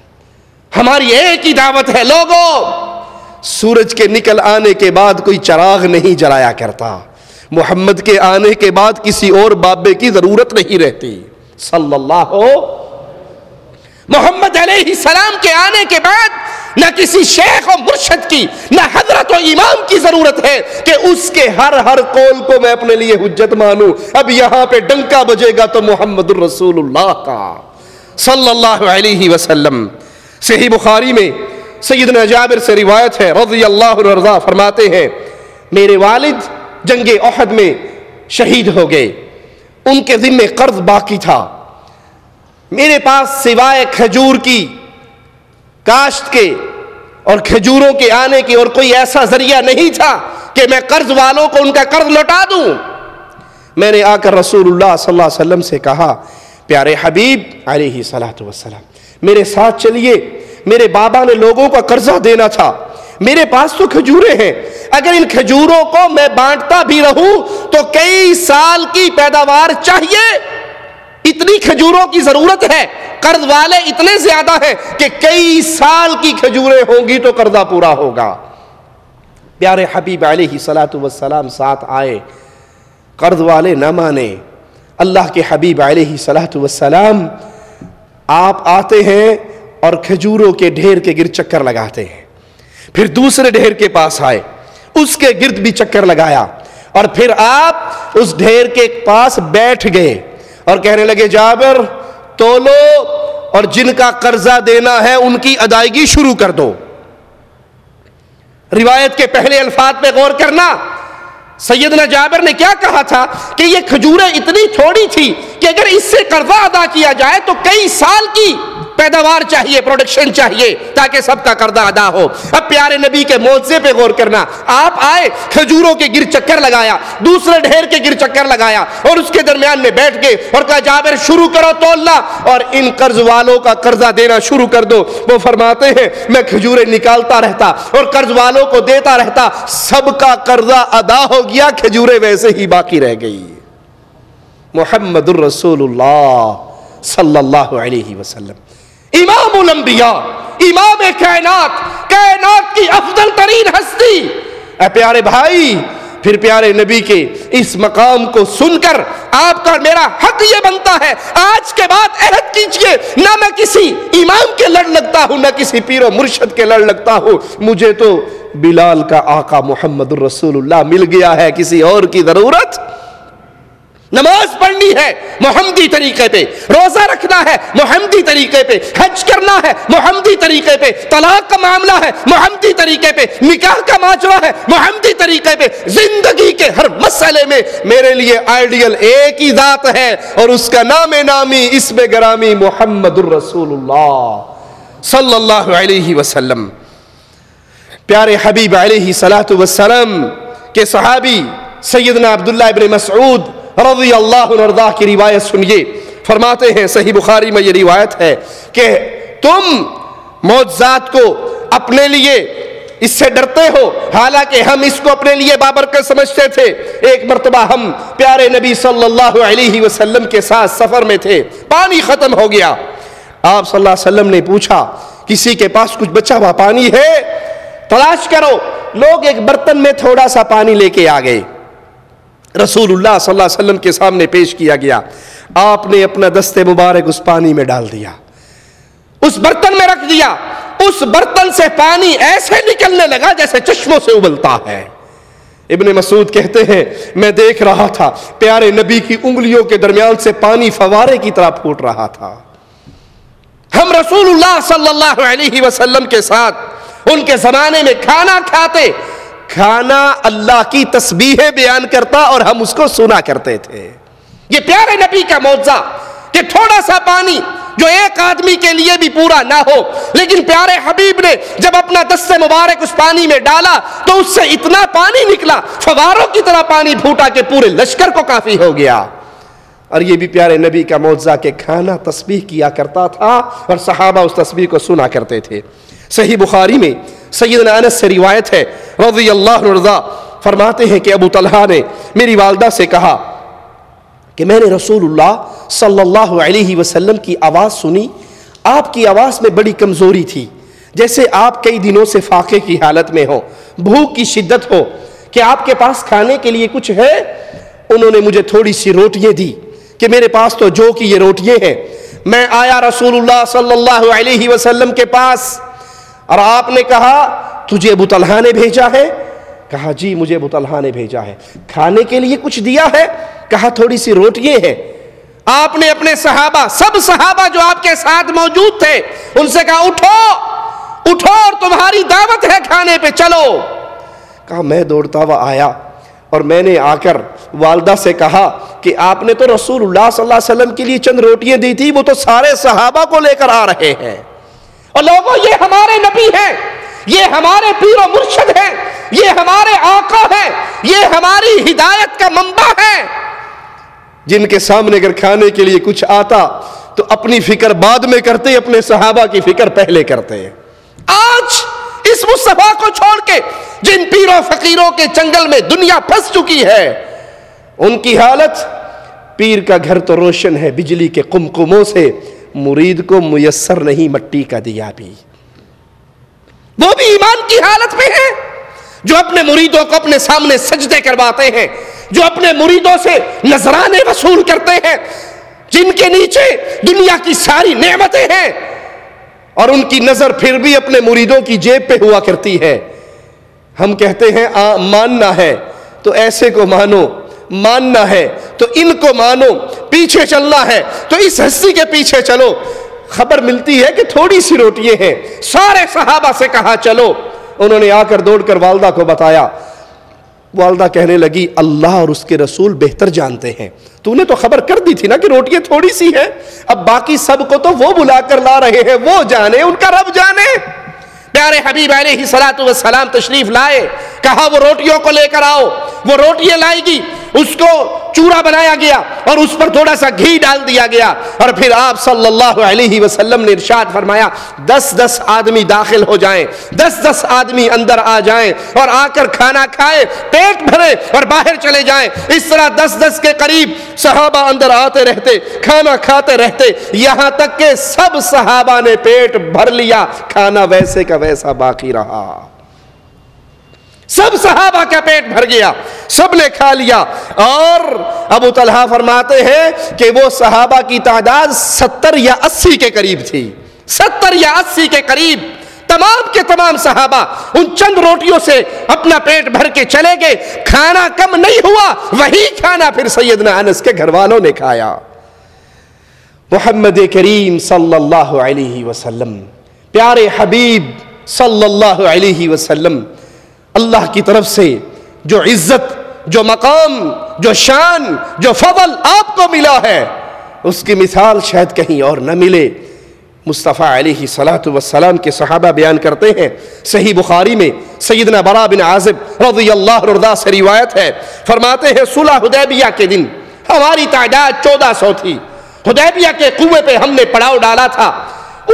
ہماری ایک ہی دعوت ہے، لوگوں، سورج کے نکل آنے کے بعد کوئی چراغ نہیں جلایا کرتا۔ محمد کے آنے کے بعد کسی اور بابے کی ضرورت نہیں رہتی۔ صلی اللہ ہو محمد علیہ السلام کے آنے کے بعد نہ کسی شیخ و مرشد کی، نہ حضرت و امام کی ضرورت ہے کہ اس کے ہر ہر قول کو میں اپنے لیے حجت مانوں۔ اب یہاں پہ ڈنکا بجے گا تو محمد الرسول اللہ کا۔ صلی اللہ علیہ وسلم۔ صحیح بخاری میں سیدنا جابر سے روایت ہے، رضی اللہ رضا فرماتے ہیں، میرے والد جنگ احد میں شہید ہو گئے۔ ان کے ذمے قرض باقی تھا۔ میرے پاس سوائے کھجور کی کاشت کے اور کھجوروں کے آنے کی اور کوئی ایسا ذریعہ نہیں تھا کہ میں قرض والوں کو ان کا قرض لوٹا دوں۔ میں نے آ کر رسول اللہ صلی اللہ علیہ وسلم سے کہا، پیارے حبیب، علیہ صلاحت وسلم میرے ساتھ چلیے۔ میرے بابا نے لوگوں کا قرضہ دینا تھا۔ میرے پاس تو کھجورے ہیں۔ اگر ان کھجوروں کو میں بانٹتا بھی رہوں تو کئی سال کی پیداوار چاہیے۔ اتنی کھجوروں کی ضرورت ہے۔ قرض والے اتنے زیادہ ہیں کہ کئی سال کی کھجوریں ہوں گی تو قرضہ پورا ہوگا۔ پیارے حبیب علیہ سلاۃ وسلام ساتھ آئے۔ قرض والے نہ مانے۔ اللہ کے حبیب علیہ سلاۃ وسلام آپ آتے ہیں اور کھجوروں کے ڈھیر کے گر چکر لگاتے ہیں۔ پھر دوسرے ڈھیر کے پاس آئے۔ اس کے گرد بھی چکر لگایا۔ اور پھر آپ اس ڈھیر کے پاس بیٹھ گئے۔ اور کہنے لگے، جابر، تولو، اور جن کا قرضہ دینا ہے، ان کی ادائیگی شروع کر دو۔ روایت کے پہلے الفاظ پہ غور کرنا۔ سیدنا جابر نے کیا کہا تھا کہ یہ کھجوریں اتنی تھوڑی تھی کہ اگر اس سے قرضہ ادا کیا جائے تو کئی سال کی۔ پیداوار چاہیے پروڈکشن چاہیے، تاکہ سب کا قرضہ ادا ہو۔ اب پیارے نبی کے موضے پہ غور کرنا۔ آپ آئے، کھجوروں کے گر چکر لگایا، دوسرے ڈھیر کے گر چکر لگایا، اور اس کے درمیان میں بیٹھ گئے اور کہا، جابر، شروع کرو تو اللہ۔ اور ان قرض والوں کا قرضہ دینا شروع کر دو۔ وہ فرماتے ہیں، میں کھجورے نکالتا رہتا اور قرض والوں کو دیتا رہتا۔ سب کا قرضہ ادا ہو گیا کھجورے ویسے ہی باقی رہ گئی۔ محمد الرسول اللہ صلی اللہ علیہ وسلم۔ امام الانبیاء، امام کائنات کائنات کی افضل ترین ہستی۔ اے پیارے بھائی، پھر پیارے نبی کے اس مقام کو سن کر آپ کا میرا حق یہ بنتا ہے، آج کے بعد عہد کیجیے۔ نہ میں کسی امام کے لڑ لگتا ہوں، نہ کسی پیر و مرشد کے لڑ لگتا ہوں۔ مجھے تو بلال کا آقا محمد الرسول اللہ مل گیا ہے، کسی اور کی ضرورت؟ نماز پڑھنی ہے محمدی طریقے پہ روزہ رکھنا ہے محمدی طریقے پہ حج کرنا ہے محمدی طریقے پہ طلاق کا معاملہ ہے محمدی طریقے پہ نکاح کا معاشرہ ہے محمدی طریقے پہ زندگی کے ہر مسئلے میں میرے لیے آئیڈیل ایک ہی ذات ہے اور اس کا نام نامی اسم گرامی محمد الرسول اللہ صلی اللہ علیہ وسلم۔ پیارے حبیب علیہ صلاحت وسلم کے صحابی سیدنا عبداللہ ابن مسعود رضی اللہ عنہ کی روایت سنیے۔ فرماتے ہیں، صحیح بخاری میں یہ روایت ہے کہ تم موجزات کو اپنے لیے اس سے ڈرتے ہو۔ حالانکہ ہم اس کو اپنے لیے بابرکت سمجھتے تھے۔ ایک مرتبہ ہم پیارے نبی صلی اللہ علیہ وسلم کے ساتھ سفر میں تھے۔ پانی ختم ہو گیا۔ آپ صلی اللہ علیہ وسلم نے پوچھا، کسی کے پاس کچھ بچا ہوا پانی ہے؟ تلاش کرو۔ لوگ ایک برتن میں تھوڑا سا پانی لے کے آ گئے۔ رسول اللہ صلی اللہ علیہ وسلم کے سامنے پیش کیا گیا۔ آپ نے اپنا دست مبارک اس پانی میں ڈال دیا۔ اس برتن میں رکھ دیا۔ اس برتن سے پانی ایسے نکلنے لگا جیسے چشموں سے ابلتا ہے۔ ابن مسعود کہتے ہیں، میں دیکھ رہا تھا، پیارے نبی کی انگلیوں کے درمیان سے پانی فوارے کی طرح پھوٹ رہا تھا۔ ہم رسول اللہ صلی اللہ علیہ وسلم کے ساتھ ان کے زمانے میں کھانا کھاتے کھانا اللہ کی تسبیح بیان کرتا اور ہم اس کو سنا کرتے تھے۔ یہ پیارے نبی کا موضوع کہ تھوڑا سا پانی جو ایک آدمی کے لیے بھی پورا نہ ہو، لیکن پیارے حبیب نے جب اپنا دست مبارک اس پانی میں ڈالا تو اس سے اتنا پانی نکلا، فواروں کی طرح پانی پھوٹا کہ پورے لشکر کو کافی ہو گیا۔ اور یہ بھی پیارے نبی کا معجزہ کہ کھانا تسبیح کیا کرتا تھا اور صحابہ اس تسبیح کو سنا کرتے تھے۔ صحیح بخاری میں سیدنا انس سے روایت ہے رضی اللہ رضا فرماتے ہیں کہ ابو طلحہ نے میری والدہ سے کہا کہ میں نے رسول اللہ صلی اللہ علیہ وسلم کی آواز سنی، آپ کی آواز میں بڑی کمزوری تھی، جیسے آپ کئی دنوں سے فاقے کی حالت میں ہو بھوک کی شدت ہو، کہ آپ کے پاس کھانے کے لیے کچھ ہے؟ انہوں نے مجھے تھوڑی سی روٹیاں دی کہ میرے پاس تو جو کی یہ روٹیاں ہیں، میں آیا رسول اللہ صلی اللہ علیہ وسلم کے پاس اور آپ نے کہا، تجھے ابو طلحہ نے بھیجا ہے؟ کہا جی مجھے ابو طلحہ نے بھیجا ہے۔ کھانے کے لیے کچھ دیا ہے؟ کہا، تھوڑی سی روٹیاں ہیں۔ آپ نے اپنے صحابہ، سب صحابہ جو آپ کے ساتھ موجود تھے، ان سے کہا، اٹھو اٹھو اور تمہاری دعوت ہے کھانے پہ، چلو۔ کہا، میں دوڑتا ہوا آیا اور میں نے آ کر والدہ سے کہا کہ آپ نے تو رسول اللہ صلی اللہ علیہ وسلم کے لیے چند روٹیاں دی تھی، وہ تو سارے صحابہ کو لے کر آ رہے ہیں۔ اور لوگوں، یہ ہمارے نبی ہیں، یہ ہمارے پیر و مرشد ہیں، یہ ہمارے آقا ہیں، یہ ہماری ہدایت کا منبع ہے۔ جن کے سامنے اگر کھانے کے لیے کچھ آتا، تو اپنی فکر بعد میں کرتے، اپنے صحابہ کی فکر پہلے کرتے۔ آج اس مصطفیٰ کو چھوڑ کے جن پیروں فقیروں کے جنگل میں دنیا پھنس چکی ہے، ان کی حالت، پیر کا گھر تو روشن ہے بجلی کے کمکموں سے مرید کو میسر نہیں، مٹی کا دیا بھی۔ وہ بھی ایمان کی حالت میں ہے، جو اپنے مریدوں کو اپنے سامنے سجدے کرواتے ہیں، جو اپنے مریدوں سے نذرانے وصول کرتے ہیں۔ جن کے نیچے دنیا کی ساری نعمتیں ہیں، اور ان کی نظر پھر بھی اپنے مریدوں کی جیب پہ ہوا کرتی ہے۔ ہم کہتے ہیں، آ، ماننا ہے۔ تو ایسے کو مانو۔ ماننا ہے، تو ان کو مانو، پیچھے چلنا ہے۔ تو اس ہستی کے پیچھے چلو۔ خبر ملتی ہے کہ تھوڑی سی روٹیے ہیں۔ سارے صحابہ سے کہا، چلو۔ انہوں نے آ کر دوڑ کر والدہ کو بتایا۔ والدہ کہنے لگی، اللہ اور اس کے رسول بہتر جانتے ہیں۔ تو نے تو خبر کر دی تھی نا کہ روٹیاں تھوڑی سی ہیں۔ اب باقی سب کو تو وہ بلا کر لا رہے ہیں۔ وہ جانے، ان کا رب جانے۔ پیارے حبیب علیہ سلاۃ والسلام تشریف لائے۔ کہا، وہ روٹیوں کو لے کر آؤ۔ وہ روٹیاں لائے گی۔ اس کو چورا بنایا گیا اور اس پر تھوڑا سا گھی ڈال دیا گیا اور پھر آپ صلی اللہ علیہ وسلم نے ارشاد فرمایا، دس دس آدمی داخل ہو جائیں، دس دس آدمی اندر آ جائیں اور آ کر کھانا کھائے پیٹ بھرے اور باہر چلے جائیں۔ اس طرح دس دس کے قریب صحابہ اندر آتے رہتے، کھانا کھاتے رہتے، یہاں تک کہ سب صحابہ نے پیٹ بھر لیا، کھانا ویسے کا ویسا باقی رہا۔ سب صحابہ کا پیٹ بھر گیا، سب نے کھا لیا۔ اور ابو طلحہ فرماتے ہیں کہ وہ صحابہ کی تعداد ستر یا اسی کے قریب تھی۔ ستر یا اسی کے قریب۔ تمام کے تمام صحابہ ان چند روٹیوں سے اپنا پیٹ بھر کے چلے گئے۔ کھانا کم نہیں ہوا، وہی کھانا پھر سیدنا انس کے گھر والوں نے کھایا۔ محمد کریم صلی اللہ علیہ وسلم، پیارے حبیب صلی اللہ علیہ وسلم اللہ کی طرف سے جو عزت، جو مقام، جو شان، جو فضل آپ کو ملا ہے، اس کی مثال شاید کہیں اور نہ ملے۔ مصطفیٰ علیہ صلاۃ وسلام کے صحابہ بیان کرتے ہیں، صحیح بخاری میں سیدنا برا بن عازب رضی اللہ رضا سے روایت ہے۔ فرماتے ہیں، صلح حدیبیہ کے دن ہماری تعداد چودہ سو تھی۔ حدیبیہ کے کنویں پہ ہم نے پڑاؤ ڈالا تھا۔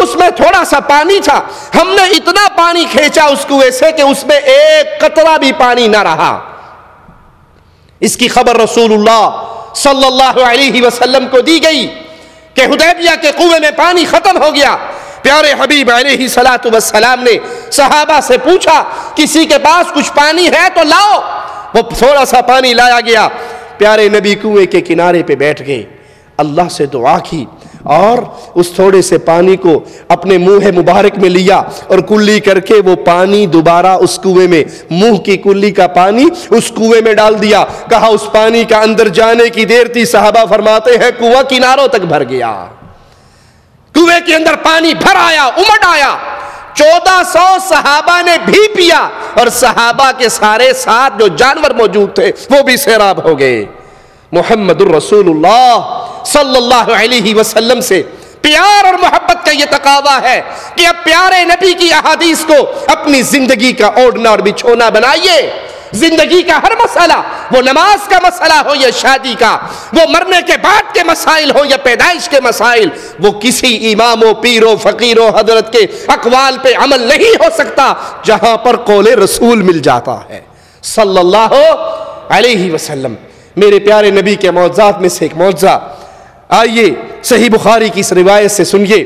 اس میں تھوڑا سا پانی تھا۔ ہم نے اتنا پانی کھینچا اس کنویں سے کہ اس میں ایک قطرہ بھی پانی نہ رہا۔ اس کی خبر رسول اللہ صلی اللہ علیہ وسلم کو دی گئی کہ حدیبیہ کے کنویں میں پانی ختم ہو گیا۔ پیارے حبیب علیہ سلاۃ وسلام نے صحابہ سے پوچھا، کسی کے پاس کچھ پانی ہے تو لاؤ۔ وہ تھوڑا سا پانی لایا گیا۔ پیارے نبی کنویں کے کنارے پہ بیٹھ گئے۔ اللہ سے دعا کی۔ اور اس تھوڑے سے پانی کو اپنے منہ مبارک میں لیا اور کلی کر کے وہ پانی دوبارہ اس کنویں میں، منہ کی کلی کا پانی اس کنویں میں ڈال دیا۔ کہا، اس پانی کا اندر جانے کی دیر تھی۔ صحابہ فرماتے ہیں، کنواں کناروں تک بھر گیا۔ کنویں کے اندر پانی بھر آیا، امٹ آیا۔ چودہ سو صحابہ نے بھی پیا اور صحابہ کے سارے ساتھ جو جانور موجود تھے، وہ بھی سیراب ہو گئے۔ محمد الرسول اللہ صلی اللہ علیہ وسلم سے پیار اور محبت کا یہ تقاضا ہے کہ اب پیارے نبی کی احادیث کو اپنی زندگی کا اوڑھنا اور بچھونا بنائیے۔ زندگی کا ہر مسئلہ، وہ نماز کا مسئلہ ہو یا شادی کا، وہ مرنے کے بعد کے مسائل ہو یا پیدائش کے مسائل، وہ کسی امام و پیر و فقیر و حضرت کے اقوال پہ عمل نہیں ہو سکتا جہاں پر قول رسول مل جاتا ہے۔ صلی اللہ علیہ وسلم۔ میرے پیارے نبی کے معجزات میں سے ایک معجزہ آئیے صحیح بخاری کی اس روایت سے سنیے۔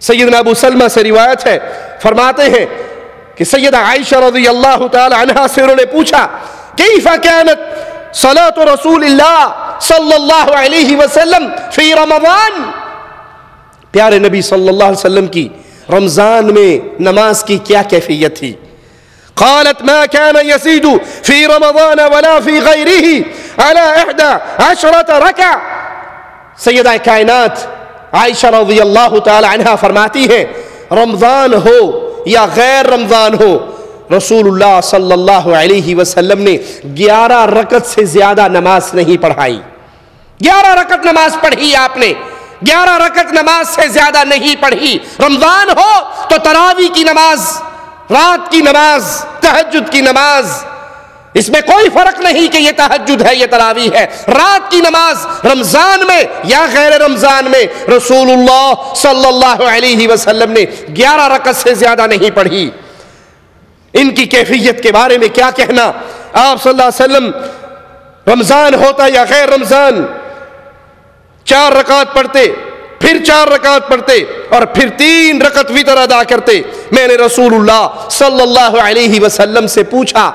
سیدنا ابو سلمہ سے روایت ہے، فرماتے ہیں کہ سیدہ عائشہ رضی اللہ تعالی عنہ سے انہوں نے پوچھا، کیف کانت صلاة رسول اللہ صلی اللہ علیہ وسلم فی رمضان؟ پیارے نبی صلی اللہ علیہ وسلم کی رمضان میں نماز کی کیا کیفیت تھی؟ قالت، ما كان يزيد في رمضان ولا في غيره على احدى عشرة ركع سیدہ کائنات عائشہ رضی اللہ تعالی عنہ فرماتی ہے، رمضان ہو یا غیر رمضان ہو رسول اللہ صلی اللہ علیہ وسلم نے گیارہ رکت سے زیادہ نماز نہیں پڑھائی۔ گیارہ رکت نماز پڑھی آپ نے، گیارہ رکت نماز سے زیادہ نہیں پڑھی۔ رمضان ہو تو تراوی کی نماز، رات کی نماز، تہجد کی نماز اس میں کوئی فرق نہیں کہ یہ تحجد ہے، یہ تراوی ہے۔ رات کی نماز رمضان میں یا غیر رمضان میں رسول اللہ صلی اللہ علیہ وسلم نے گیارہ رکعت سے زیادہ نہیں پڑھی۔ ان کی کیفیت کے بارے میں کیا کہنا؟ آپ صلی اللہ علیہ وسلم رمضان ہوتا یا غیر رمضان؟ چار رکعت پڑھتے، پھر چار رکعت پڑھتے اور پھر تین رکعت وطر ادا کرتے۔ میں نے رسول اللہ صلی اللہ علیہ وسلم سے پوچھا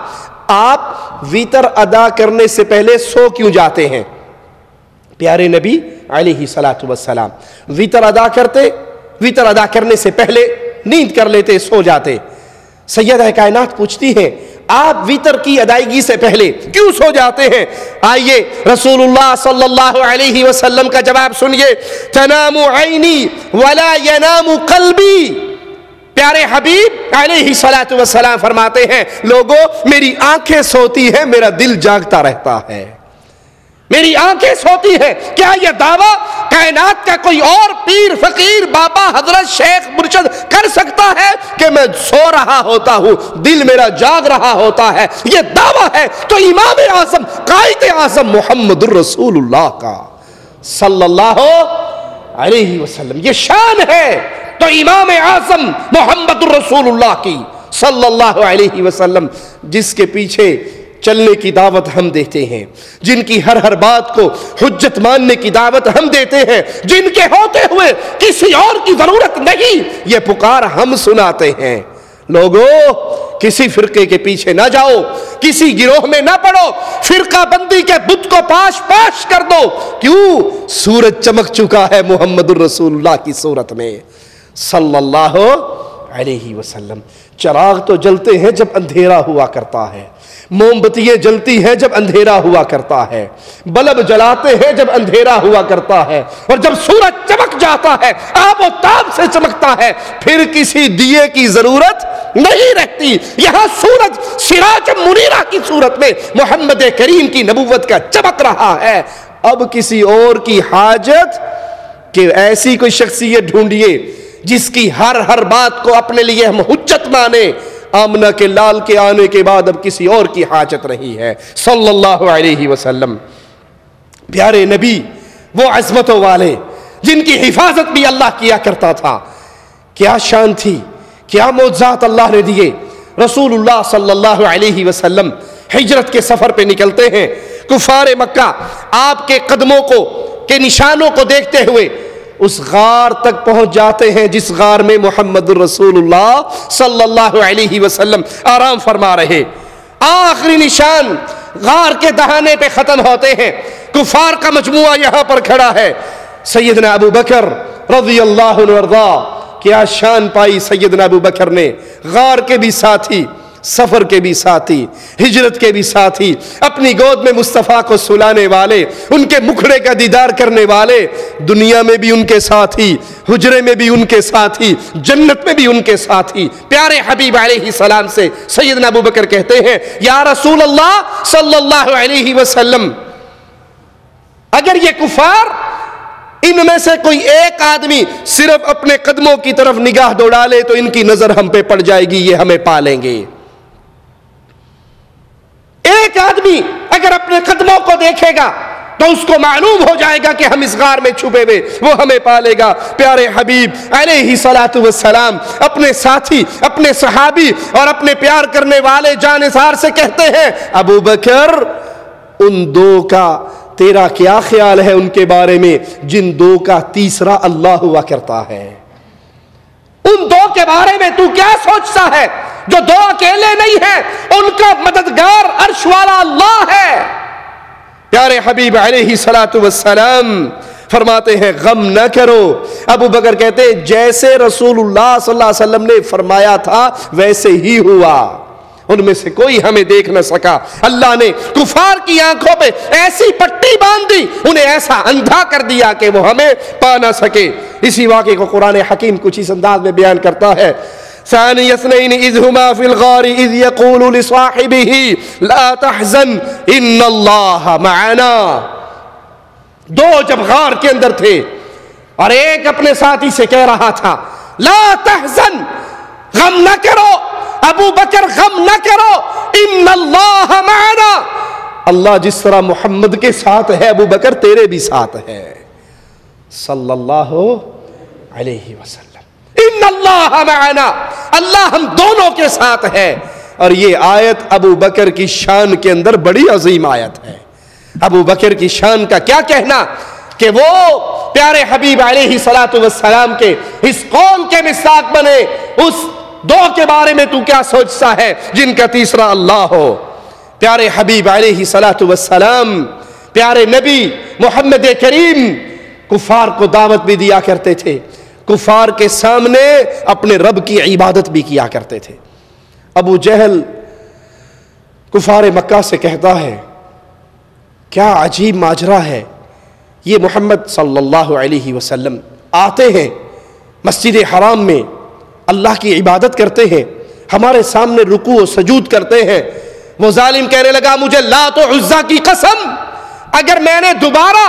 آپ ویتر ادا کرنے سے پہلے سو کیوں جاتے ہیں؟ پیارے نبی علیہ سلاۃ وسلام ویتر ادا کرتے، ویتر ادا کرنے سے پہلے نیند کر لیتے، سو جاتے۔ سیدہ کائنات پوچھتی ہیں، آپ ویتر کی ادائیگی سے پہلے کیوں سو جاتے ہیں؟ آئیے، رسول اللہ صلی اللہ علیہ وسلم کا جواب سنیے۔ تنام عینی ولا ینام قلبی۔ پیارے حبیب علیہ صلاۃ وسلام فرماتے ہیں لوگوں میری آنکھیں سوتی ہیں، میرا دل جاگتا رہتا ہے۔ میری آنکھیں سوتی ہیں، کیا یہ دعویٰ؟ کائنات کا کوئی اور پیر، فقیر، بابا، حضرت، شیخ، مرشد کر سکتا ہے کہ میں سو رہا ہوتا ہوں، دل میرا جاگ رہا ہوتا ہے۔ یہ دعویٰ ہے تو امام اعظم، قائد اعظم محمد الرسول اللہ کا۔ صلی اللہ علیہ وسلم، یہ شان ہے۔ تو امام اعظم محمد الرسول اللہ کی صلی اللہ علیہ وسلم، جس کے پیچھے چلنے کی دعوت ہم دیتے ہیں، جن کی ہر ہر بات کو حجت ماننے کی دعوت ہم دیتے ہیں، جن کے ہوتے ہوئے کسی اور کی ضرورت نہیں، یہ پکار ہم سناتے ہیں۔ لوگوں کسی فرقے کے پیچھے نہ جاؤ، کسی گروہ میں نہ پڑو، فرقہ بندی کے بت کو پاش پاش کر دو۔ کیوں؟ سورج چمک چکا ہے محمد الرسول اللہ کی صورت میں۔ صلی اللہ علیہ وسلم۔ چراغ تو جلتے ہیں جب اندھیرا ہوا کرتا ہے۔ موم بتیاں جلتی ہیں جب اندھیرا ہوا کرتا ہے۔ بلب جلاتے ہیں جب اندھیرا ہوا کرتا ہے۔ اور جب سورج چمک جاتا ہے، آب و تاب سے چمکتا ہے، پھر کسی دیے کی ضرورت نہیں رہتی۔ یہاں سورج سراج منیرہ کی صورت میں محمد کریم کی نبوت کا چمک رہا ہے۔ اب کسی اور کی حاجت کہ ایسی کوئی شخصیت ڈھونڈیے۔ جس کی ہر ہر بات کو اپنے لیے ہم حجت مانے آمنہ کے لال کے آنے کے بعد اب کسی اور کی حاجت رہی ہے۔ صلی اللہ علیہ وسلم۔ پیارے نبی، وہ عظمتوں والے، جن کی حفاظت بھی اللہ کیا کرتا تھا۔ کیا شان تھی، کیا موجزات اللہ نے دیے۔ رسول اللہ صلی اللہ علیہ وسلم ہجرت کے سفر پہ نکلتے ہیں۔ کفار مکہ، آپ کے قدموں کو، کے نشانوں کو دیکھتے ہوئے اس غار تک پہنچ جاتے ہیں جس غار میں محمد الرسول اللہ صلی اللہ علیہ وسلم آرام فرما رہے آخری نشان غار کے دہانے پہ ختم ہوتے ہیں۔ کفار کا مجموعہ یہاں پر کھڑا ہے۔ سیدنا ابو بکر رضی اللہ عنہ کیا شان پائی سیدنا ابو بکر نے۔ غار کے بھی ساتھی سفر کے بھی ساتھی، ہجرت کے بھی ساتھی، اپنی گود میں مصطفیٰ کو سلانے والے، ان کے مکھڑے کا دیدار کرنے والے، دنیا میں بھی ان کے ساتھی، حجرے میں بھی ان کے ساتھی، جنت میں بھی ان کے ساتھی۔ پیارے حبیب علیہ السلام سے سیدنا ابو بکر کہتے ہیں، یا رسول اللہ صلی اللہ علیہ وسلم، اگر یہ کفار، ان میں سے کوئی ایک آدمی صرف اپنے قدموں کی طرف نگاہ دوڑا لے تو ان کی نظر ہم پہ پڑ جائے گی، یہ ہمیں پالیں گے۔ ایک آدمی اگر اپنے قدموں کو دیکھے گا تو اس کو معلوم ہو جائے گا کہ ہم اس غار میں چھپے ہوئے، وہ ہمیں پالے گا۔ پیارے حبیب، علیہ صلاۃ والسلام، اپنے ساتھی، اپنے صحابی اور اپنے پیار کرنے والے جانسار سے کہتے ہیں، ابو بکر، ان دو کا تیرا کیا خیال ہے ان کے بارے میں؟ جن دو کا تیسرا اللہ ہوا کرتا ہے۔ ان دو کے بارے میں تو کیا سوچتا ہے جو دو اکیلے نہیں ہیں؟ ان کا مددگار عرش والا اللہ ہے۔ پیارے حبیب علیہ سلاۃ وسلام فرماتے ہیں، غم نہ کرو۔ ابو بکر کہتے ہیں، جیسے رسول اللہ صلی اللہ علیہ وسلم نے فرمایا تھا، ویسے ہی ہوا۔ ان میں سے کوئی ہمیں دیکھ نہ سکا۔ اللہ نے کفار کی آنکھوں پہ ایسی پٹی باندھ دی انہیں ایسا اندھا کر دیا کہ وہ ہمیں پا نہ سکے۔ اسی واقعے کو قرآن حکیم کچھ اس انداز میں بیان کرتا ہے۔ ثاني اثنين إذ هما في الغار إذ يقول لصاحبه، لا تحزن إن الله معنا۔ دو جب غار کے اندر تھے اور ایک اپنے ساتھی سے کہہ رہا تھا، لا تحزن، غم نہ کرو۔ ابو بکر غم نہ کرو۔ ان اللہ معنا۔ اللہ جس طرح محمد کے ساتھ ہے، ابو بکر تیرے بھی ساتھ ہے۔ صلی اللہ علیہ وسلم۔ ان اللہ معنا۔ اللہ ہم دونوں کے ساتھ ہے۔ اور یہ آیت ابو بکر کی شان کے اندر بڑی عظیم آیت ہے۔ ابو بکر کی شان کا کیا کہنا؟ کہ وہ پیارے حبیب علیہ سلاۃ والسلام کے اس قوم کے مساق بنے، اس دو کے بارے میں تو کیا سوچتا ہے جن کا تیسرا اللہ ہو؟ پیارے حبیب علیہ سلاۃ والسلام، پیارے نبی محمد کریم، کفار کو دعوت بھی دیا کرتے تھے۔ کفار کے سامنے اپنے رب کی عبادت بھی کیا کرتے تھے۔ ابو جہل کفار مکہ سے کہتا ہے، کیا عجیب ماجرا ہے۔ یہ محمد صلی اللہ علیہ وسلم آتے ہیں مسجد حرام میں اللہ کی عبادت کرتے ہیں، ہمارے سامنے رکو و سجود کرتے ہیں۔ وہ ظالم کہنے لگا، مجھے لات و عزا کی قسم، اگر میں نے دوبارہ